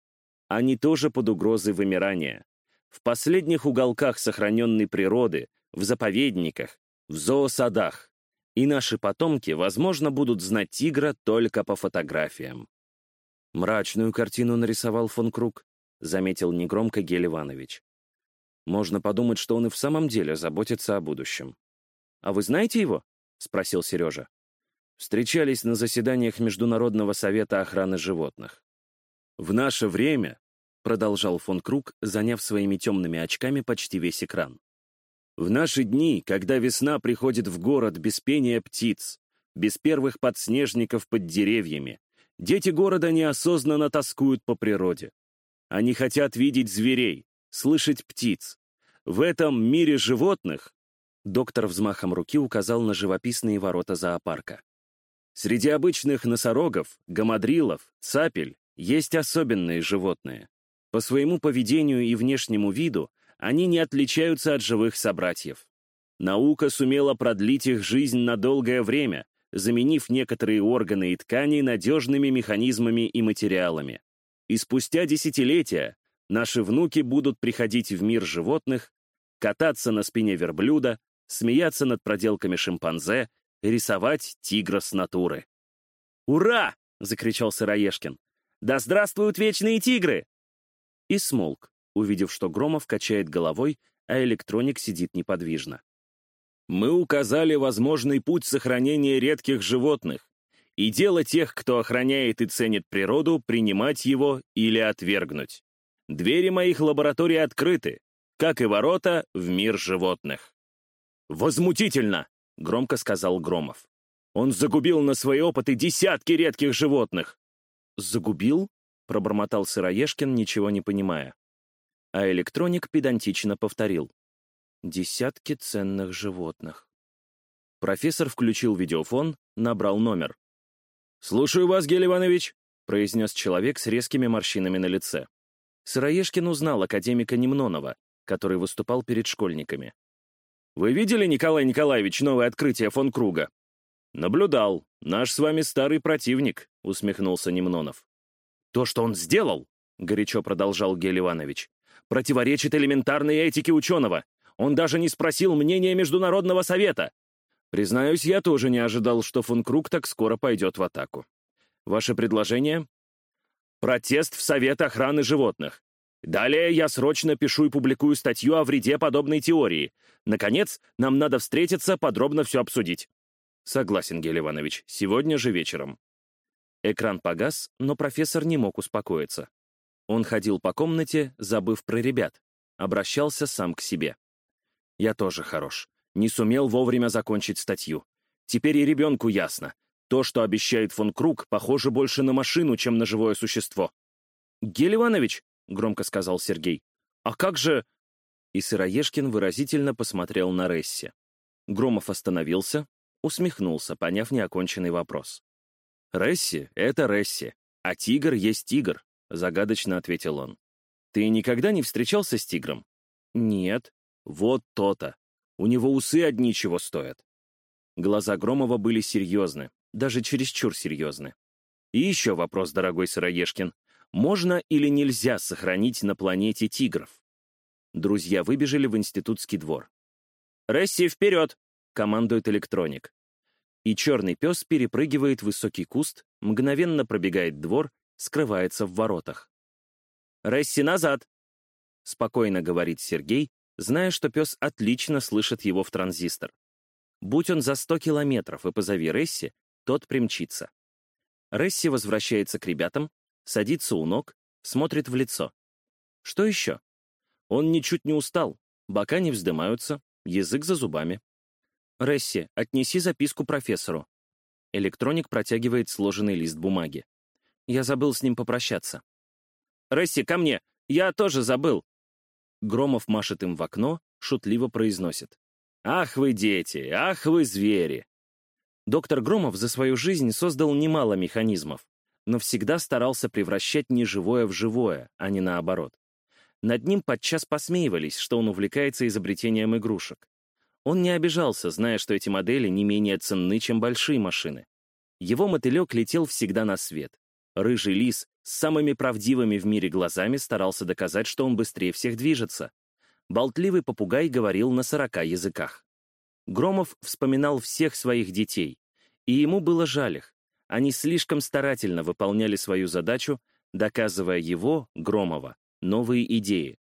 Они тоже под угрозой вымирания в последних уголках сохраненной природы, в заповедниках, в зоосадах. И наши потомки, возможно, будут знать тигра только по фотографиям. Мрачную картину нарисовал фон Круг, заметил негромко Гель Иванович. Можно подумать, что он и в самом деле заботится о будущем. «А вы знаете его?» — спросил Сережа. Встречались на заседаниях Международного совета охраны животных. В наше время продолжал фон Круг, заняв своими темными очками почти весь экран. В наши дни, когда весна приходит в город без пения птиц, без первых подснежников под деревьями, дети города неосознанно тоскуют по природе. Они хотят видеть зверей, слышать птиц. В этом мире животных доктор взмахом руки указал на живописные ворота зоопарка. Среди обычных носорогов, гамадрилов, цапель есть особенные животные. По своему поведению и внешнему виду они не отличаются от живых собратьев. Наука сумела продлить их жизнь на долгое время, заменив некоторые органы и ткани надежными механизмами и материалами. И спустя десятилетия наши внуки будут приходить в мир животных кататься на спине верблюда, смеяться над проделками шимпанзе, рисовать тигра с натуры. «Ура!» — закричал Сыроежкин. «Да здравствуют вечные тигры!» И смолк, увидев, что Громов качает головой, а электроник сидит неподвижно. «Мы указали возможный путь сохранения редких животных и дело тех, кто охраняет и ценит природу, принимать его или отвергнуть. Двери моих лабораторий открыты, как и ворота в мир животных». «Возмутительно!» — громко сказал Громов. «Он загубил на свои опыты десятки редких животных!» «Загубил?» — пробормотал Сыроежкин, ничего не понимая. А электроник педантично повторил. «Десятки ценных животных». Профессор включил видеофон, набрал номер. «Слушаю вас, Гель Иванович», — произнес человек с резкими морщинами на лице. Сыроежкин узнал академика Немнонова, который выступал перед школьниками. «Вы видели, Николай Николаевич, новое открытие фон Круга?» «Наблюдал. Наш с вами старый противник», — усмехнулся Немнонов. «То, что он сделал», — горячо продолжал Гель Иванович, «противоречит элементарной этике ученого. Он даже не спросил мнения Международного совета. Признаюсь, я тоже не ожидал, что фон Круг так скоро пойдет в атаку. Ваше предложение?» «Протест в Совет охраны животных. Далее я срочно пишу и публикую статью о вреде подобной теории. Наконец, нам надо встретиться, подробно все обсудить. Согласен, Гель Иванович, сегодня же вечером. Экран погас, но профессор не мог успокоиться. Он ходил по комнате, забыв про ребят. Обращался сам к себе. Я тоже хорош. Не сумел вовремя закончить статью. Теперь и ребенку ясно. То, что обещает фон Круг, похоже больше на машину, чем на живое существо. «Гель Иванович, — громко сказал Сергей. «А как же...» И Сыроежкин выразительно посмотрел на Ресси. Громов остановился, усмехнулся, поняв неоконченный вопрос. «Ресси — это Ресси, а тигр есть тигр», — загадочно ответил он. «Ты никогда не встречался с тигром?» «Нет». «Вот то-то. У него усы одни чего стоят». Глаза Громова были серьезны, даже чересчур серьезны. «И еще вопрос, дорогой Сыроежкин можно или нельзя сохранить на планете тигров. Друзья выбежали в институтский двор. «Ресси, вперед!» — командует электроник. И черный пес перепрыгивает высокий куст, мгновенно пробегает двор, скрывается в воротах. «Ресси, назад!» — спокойно говорит Сергей, зная, что пес отлично слышит его в транзистор. Будь он за сто километров и позови Ресси, тот примчится. Ресси возвращается к ребятам, садится у ног, смотрит в лицо. Что еще? Он ничуть не устал, бока не вздымаются, язык за зубами. «Ресси, отнеси записку профессору». Электроник протягивает сложенный лист бумаги. Я забыл с ним попрощаться. «Ресси, ко мне! Я тоже забыл!» Громов машет им в окно, шутливо произносит. «Ах вы дети! Ах вы звери!» Доктор Громов за свою жизнь создал немало механизмов но всегда старался превращать неживое в живое, а не наоборот. Над ним подчас посмеивались, что он увлекается изобретением игрушек. Он не обижался, зная, что эти модели не менее ценны, чем большие машины. Его мотылек летел всегда на свет. Рыжий лис с самыми правдивыми в мире глазами старался доказать, что он быстрее всех движется. Болтливый попугай говорил на сорока языках. Громов вспоминал всех своих детей, и ему было жаль их. Они слишком старательно выполняли свою задачу, доказывая его, Громова, новые идеи.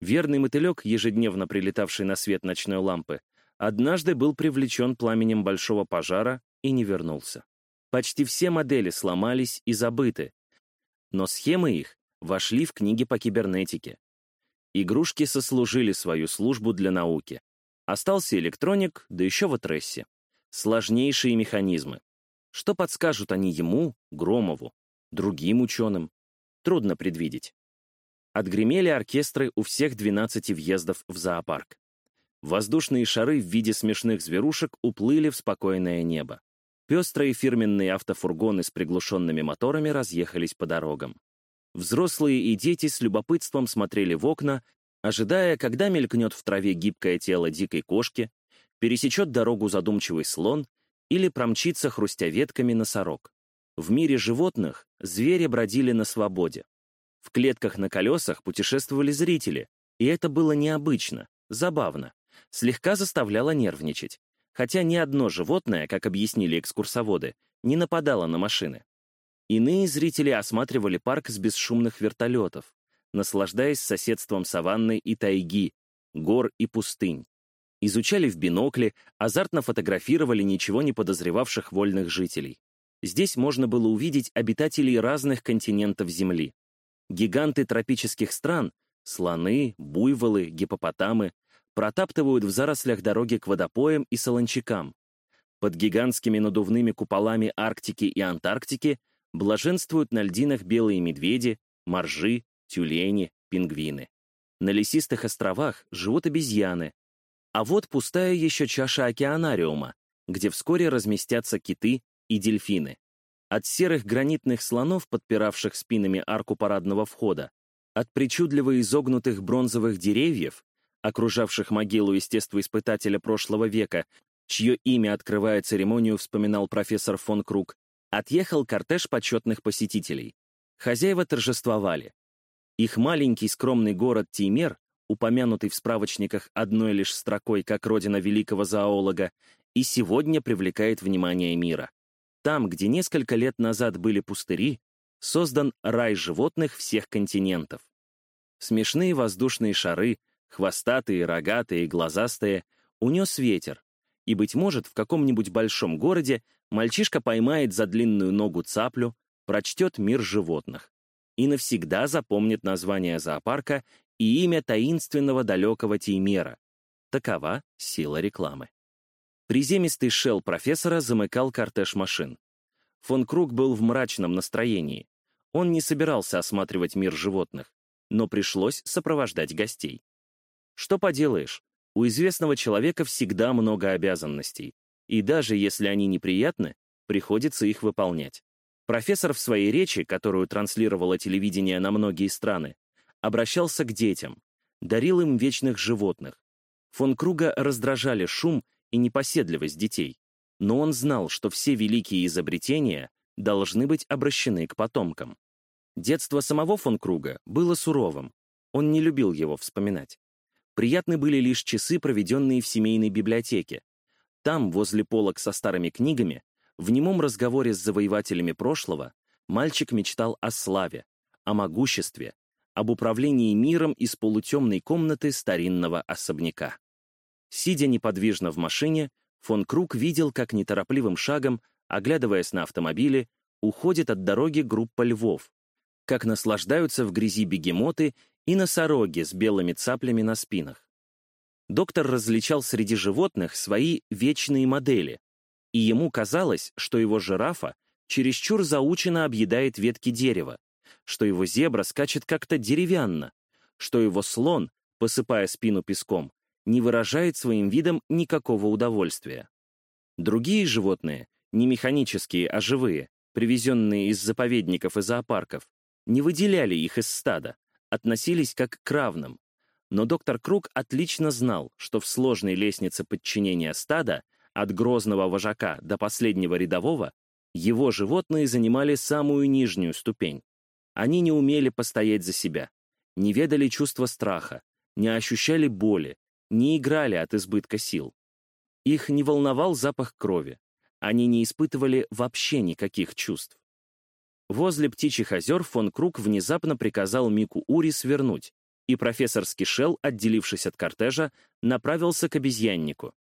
Верный мотылек, ежедневно прилетавший на свет ночной лампы, однажды был привлечен пламенем большого пожара и не вернулся. Почти все модели сломались и забыты, но схемы их вошли в книги по кибернетике. Игрушки сослужили свою службу для науки. Остался электроник, да еще в отрессе. Сложнейшие механизмы, что подскажут они ему, Громову, другим ученым? Трудно предвидеть. Отгремели оркестры у всех 12 въездов в зоопарк. Воздушные шары в виде смешных зверушек уплыли в спокойное небо. Пестрые фирменные автофургоны с приглушенными моторами разъехались по дорогам. Взрослые и дети с любопытством смотрели в окна, ожидая, когда мелькнет в траве гибкое тело дикой кошки, пересечет дорогу задумчивый слон или промчится, хрустя ветками, носорог. В мире животных звери бродили на свободе. В клетках на колесах путешествовали зрители, и это было необычно, Забавно. Слегка заставляло нервничать. Хотя ни одно животное, как объяснили экскурсоводы, не нападало на машины. Иные зрители осматривали парк с бесшумных вертолетов, наслаждаясь соседством саванны и тайги, гор и пустынь. Изучали в бинокле, азартно фотографировали ничего не подозревавших вольных жителей. Здесь можно было увидеть обитателей разных континентов Земли. Гиганты тропических стран — слоны, буйволы, гипопотамы — протаптывают в зарослях дороги к водопоям и солончакам. Под гигантскими надувными куполами Арктики и Антарктики блаженствуют на льдинах белые медведи, моржи, тюлени, пингвины. На лесистых островах живут обезьяны. А вот пустая еще чаша океанариума, где вскоре разместятся киты и дельфины. От серых гранитных слонов, подпиравших спинами арку парадного входа, от причудливо изогнутых бронзовых деревьев, окружавших могилу естествоиспытателя прошлого века, чье имя, открывая церемонию, вспоминал профессор фон Круг, отъехал кортеж почетных посетителей. Хозяева торжествовали. Их маленький скромный город Тимер, упомянутый в справочниках одной лишь строкой как родина великого зоолога, и сегодня привлекает внимание мира. Там, где несколько лет назад были пустыри, создан рай животных всех континентов. Смешные воздушные шары, хвостатые, рогатые, глазастые, унес ветер, и, быть может, в каком-нибудь большом городе мальчишка поймает за длинную ногу цаплю, прочтет мир животных и навсегда запомнит название зоопарка и имя таинственного далекого Теймера. Такова сила рекламы. Приземистый шел профессора замыкал кортеж машин. Фон Круг был в мрачном настроении. Он не собирался осматривать мир животных, но пришлось сопровождать гостей. Что поделаешь, у известного человека всегда много обязанностей, и даже если они неприятны, приходится их выполнять. Профессор в своей речи, которую транслировало телевидение на многие страны, обращался к детям, дарил им вечных животных. Фон Круга раздражали шум и непоседливость детей, но он знал, что все великие изобретения должны быть обращены к потомкам. Детство самого фон Круга было суровым, он не любил его вспоминать. Приятны были лишь часы, проведенные в семейной библиотеке. Там, возле полок со старыми книгами, в немом разговоре с завоевателями прошлого мальчик мечтал о славе, о могуществе, об управлении миром из полутемной комнаты старинного особняка. Сидя неподвижно в машине, фон Круг видел, как неторопливым шагом, оглядываясь на автомобили, уходит от дороги группа львов, как наслаждаются в грязи бегемоты и носороги с белыми цаплями на спинах. Доктор различал среди животных свои вечные модели, и ему казалось, что его жирафа чересчур заученно объедает ветки дерева, что его зебра скачет как-то деревянно, что его слон, посыпая спину песком, не выражает своим видом никакого удовольствия. Другие животные, не механические, а живые, привезенные из заповедников и зоопарков, не выделяли их из стада, относились как к равным. Но доктор Круг отлично знал, что в сложной лестнице подчинения стада от грозного вожака до последнего рядового, его животные занимали самую нижнюю ступень. Они не умели постоять за себя, не ведали чувства страха, не ощущали боли, не играли от избытка сил. Их не волновал запах крови. Они не испытывали вообще никаких чувств. Возле птичьих озер фон Круг внезапно приказал Мику Ури свернуть, и профессор Скишел, отделившись от кортежа, направился к обезьяннику.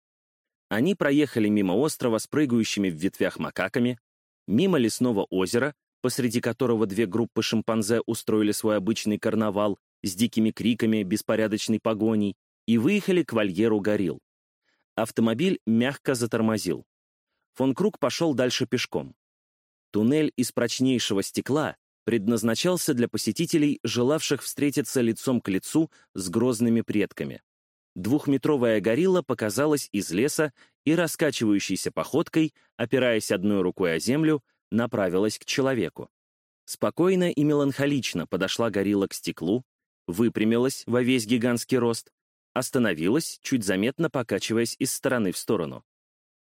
Они проехали мимо острова с прыгающими в ветвях макаками, мимо лесного озера, посреди которого две группы шимпанзе устроили свой обычный карнавал с дикими криками, беспорядочной погоней, и выехали к вольеру горилл. Автомобиль мягко затормозил. Фон Круг пошел дальше пешком. Туннель из прочнейшего стекла предназначался для посетителей, желавших встретиться лицом к лицу с грозными предками. Двухметровая горилла показалась из леса и, раскачивающейся походкой, опираясь одной рукой о землю, направилась к человеку. Спокойно и меланхолично подошла горилла к стеклу, выпрямилась во весь гигантский рост, остановилась, чуть заметно покачиваясь из стороны в сторону.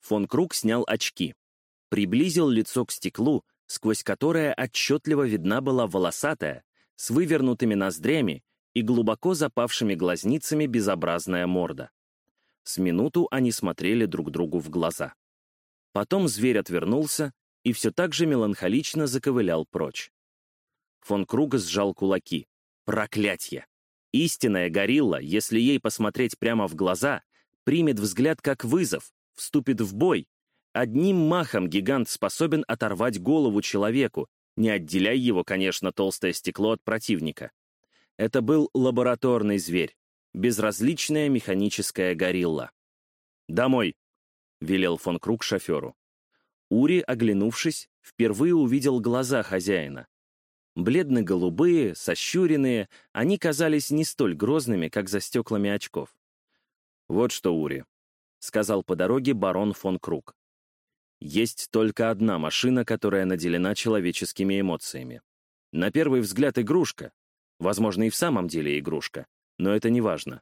Фон Круг снял очки, приблизил лицо к стеклу, сквозь которое отчетливо видна была волосатая, с вывернутыми ноздрями и глубоко запавшими глазницами безобразная морда. С минуту они смотрели друг другу в глаза. Потом зверь отвернулся и все так же меланхолично заковылял прочь. Фон Круга сжал кулаки. Проклятье! Истинная горилла, если ей посмотреть прямо в глаза, примет взгляд как вызов, вступит в бой. Одним махом гигант способен оторвать голову человеку, не отделяя его, конечно, толстое стекло от противника. Это был лабораторный зверь, безразличная механическая горилла. «Домой!» — велел фон Круг шоферу. Ури, оглянувшись, впервые увидел глаза хозяина. Бледно-голубые, сощуренные, они казались не столь грозными, как за стеклами очков. «Вот что, Ури», — сказал по дороге барон фон Круг. «Есть только одна машина, которая наделена человеческими эмоциями. На первый взгляд игрушка. Возможно, и в самом деле игрушка. Но это не важно.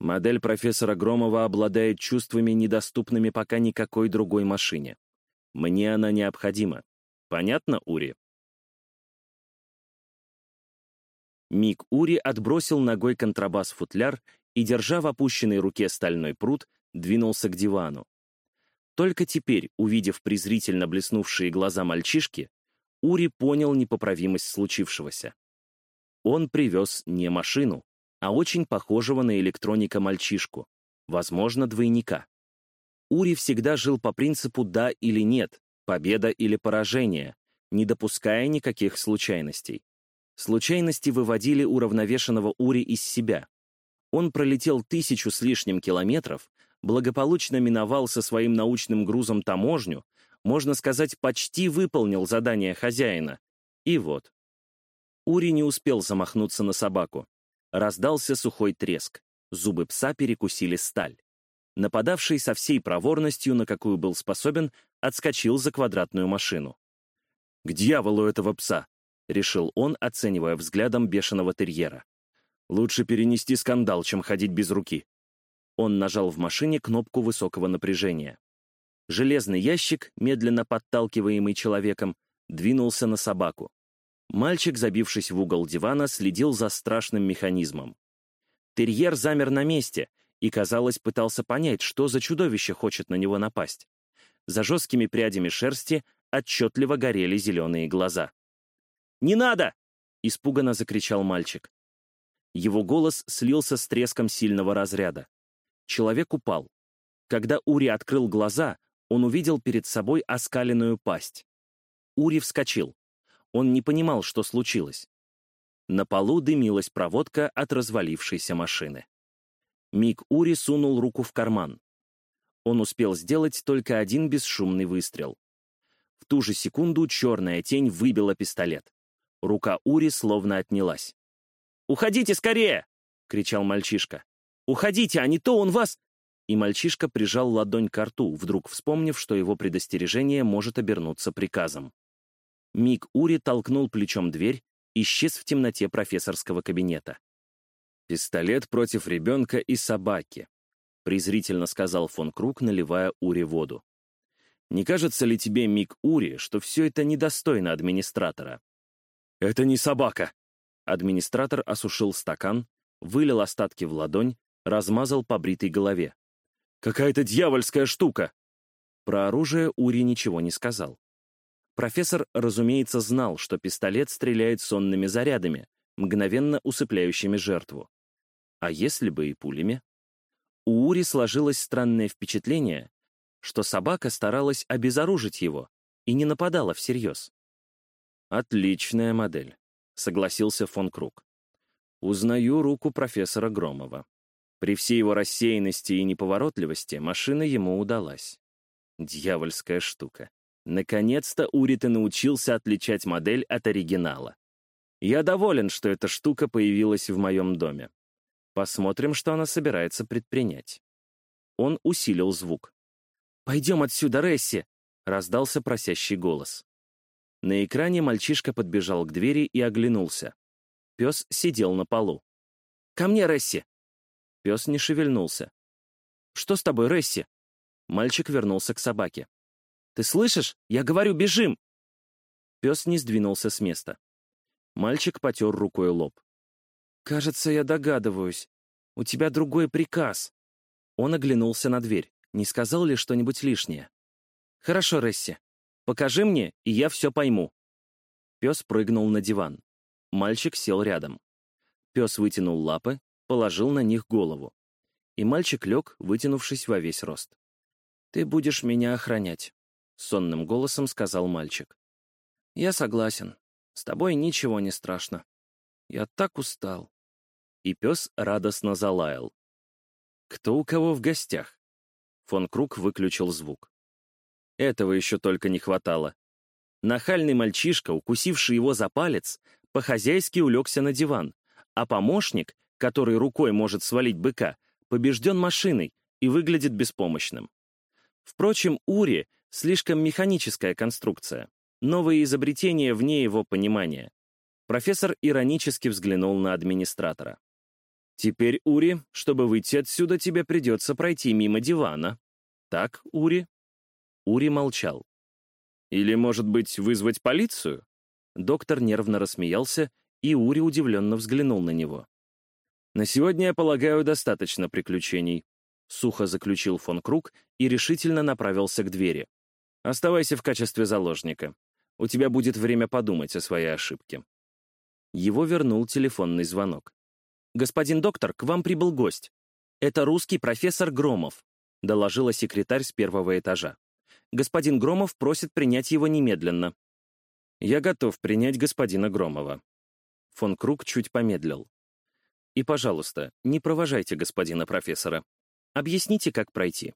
Модель профессора Громова обладает чувствами, недоступными пока никакой другой машине. Мне она необходима. Понятно, Ури?» Мик Ури отбросил ногой контрабас-футляр и, держа в опущенной руке стальной пруд, двинулся к дивану. Только теперь, увидев презрительно блеснувшие глаза мальчишки, Ури понял непоправимость случившегося. Он привез не машину, а очень похожего на электроника мальчишку, возможно, двойника. Ури всегда жил по принципу «да» или «нет», победа или поражение, не допуская никаких случайностей. Случайности выводили уравновешенного Ури из себя. Он пролетел тысячу с лишним километров, благополучно миновал со своим научным грузом таможню, можно сказать, почти выполнил задание хозяина. И вот. Ури не успел замахнуться на собаку. Раздался сухой треск. Зубы пса перекусили сталь. Нападавший со всей проворностью, на какую был способен, отскочил за квадратную машину. «К дьяволу этого пса!» — решил он, оценивая взглядом бешеного терьера. «Лучше перенести скандал, чем ходить без руки». Он нажал в машине кнопку высокого напряжения. Железный ящик, медленно подталкиваемый человеком, двинулся на собаку. Мальчик, забившись в угол дивана, следил за страшным механизмом. Терьер замер на месте и, казалось, пытался понять, что за чудовище хочет на него напасть. За жесткими прядями шерсти отчетливо горели зеленые глаза. «Не надо!» — испуганно закричал мальчик. Его голос слился с треском сильного разряда. Человек упал. Когда Ури открыл глаза, он увидел перед собой оскаленную пасть. Ури вскочил. Он не понимал, что случилось. На полу дымилась проводка от развалившейся машины. Миг Ури сунул руку в карман. Он успел сделать только один бесшумный выстрел. В ту же секунду черная тень выбила пистолет. Рука Ури словно отнялась. «Уходите скорее!» — кричал мальчишка. «Уходите, а не то он вас...» И мальчишка прижал ладонь к рту, вдруг вспомнив, что его предостережение может обернуться приказом. Миг Ури толкнул плечом дверь, исчез в темноте профессорского кабинета. «Пистолет против ребенка и собаки», — презрительно сказал фон Круг, наливая Ури воду. «Не кажется ли тебе, Мик Ури, что все это недостойно администратора?» «Это не собака!» Администратор осушил стакан, вылил остатки в ладонь, размазал по бритой голове. «Какая-то дьявольская штука!» Про оружие Ури ничего не сказал. Профессор, разумеется, знал, что пистолет стреляет сонными зарядами, мгновенно усыпляющими жертву. А если бы и пулями? У Ури сложилось странное впечатление, что собака старалась обезоружить его и не нападала всерьез. «Отличная модель», — согласился фон Круг. «Узнаю руку профессора Громова. При всей его рассеянности и неповоротливости машина ему удалась. Дьявольская штука. Наконец-то Урита научился отличать модель от оригинала. Я доволен, что эта штука появилась в моем доме. Посмотрим, что она собирается предпринять. Он усилил звук. «Пойдем отсюда, Ресси!» — раздался просящий голос. На экране мальчишка подбежал к двери и оглянулся. Пес сидел на полу. «Ко мне, Ресси!» Пес не шевельнулся. «Что с тобой, Ресси?» Мальчик вернулся к собаке. «Ты слышишь? Я говорю, бежим!» Пес не сдвинулся с места. Мальчик потер рукой лоб. «Кажется, я догадываюсь. У тебя другой приказ». Он оглянулся на дверь. Не сказал ли что-нибудь лишнее? «Хорошо, Ресси. Покажи мне, и я все пойму». Пес прыгнул на диван. Мальчик сел рядом. Пес вытянул лапы, положил на них голову. И мальчик лег, вытянувшись во весь рост. «Ты будешь меня охранять», — сонным голосом сказал мальчик. «Я согласен. С тобой ничего не страшно. Я так устал». И пес радостно залаял. «Кто у кого в гостях?» Фон Круг выключил звук. Этого еще только не хватало. Нахальный мальчишка, укусивший его за палец, по-хозяйски улегся на диван, а помощник, который рукой может свалить быка, побежден машиной и выглядит беспомощным. Впрочем, Ури — слишком механическая конструкция, новое изобретение вне его понимания. Профессор иронически взглянул на администратора. «Теперь, Ури, чтобы выйти отсюда, тебе придется пройти мимо дивана. Так, Ури?» Ури молчал. «Или, может быть, вызвать полицию?» Доктор нервно рассмеялся, и Ури удивленно взглянул на него. «На сегодня, я полагаю, достаточно приключений», — сухо заключил фон Круг и решительно направился к двери. «Оставайся в качестве заложника. У тебя будет время подумать о своей ошибке». Его вернул телефонный звонок. «Господин доктор, к вам прибыл гость. Это русский профессор Громов», — доложила секретарь с первого этажа. Господин Громов просит принять его немедленно. Я готов принять господина Громова. Фон Круг чуть помедлил. И, пожалуйста, не провожайте господина профессора. Объясните, как пройти.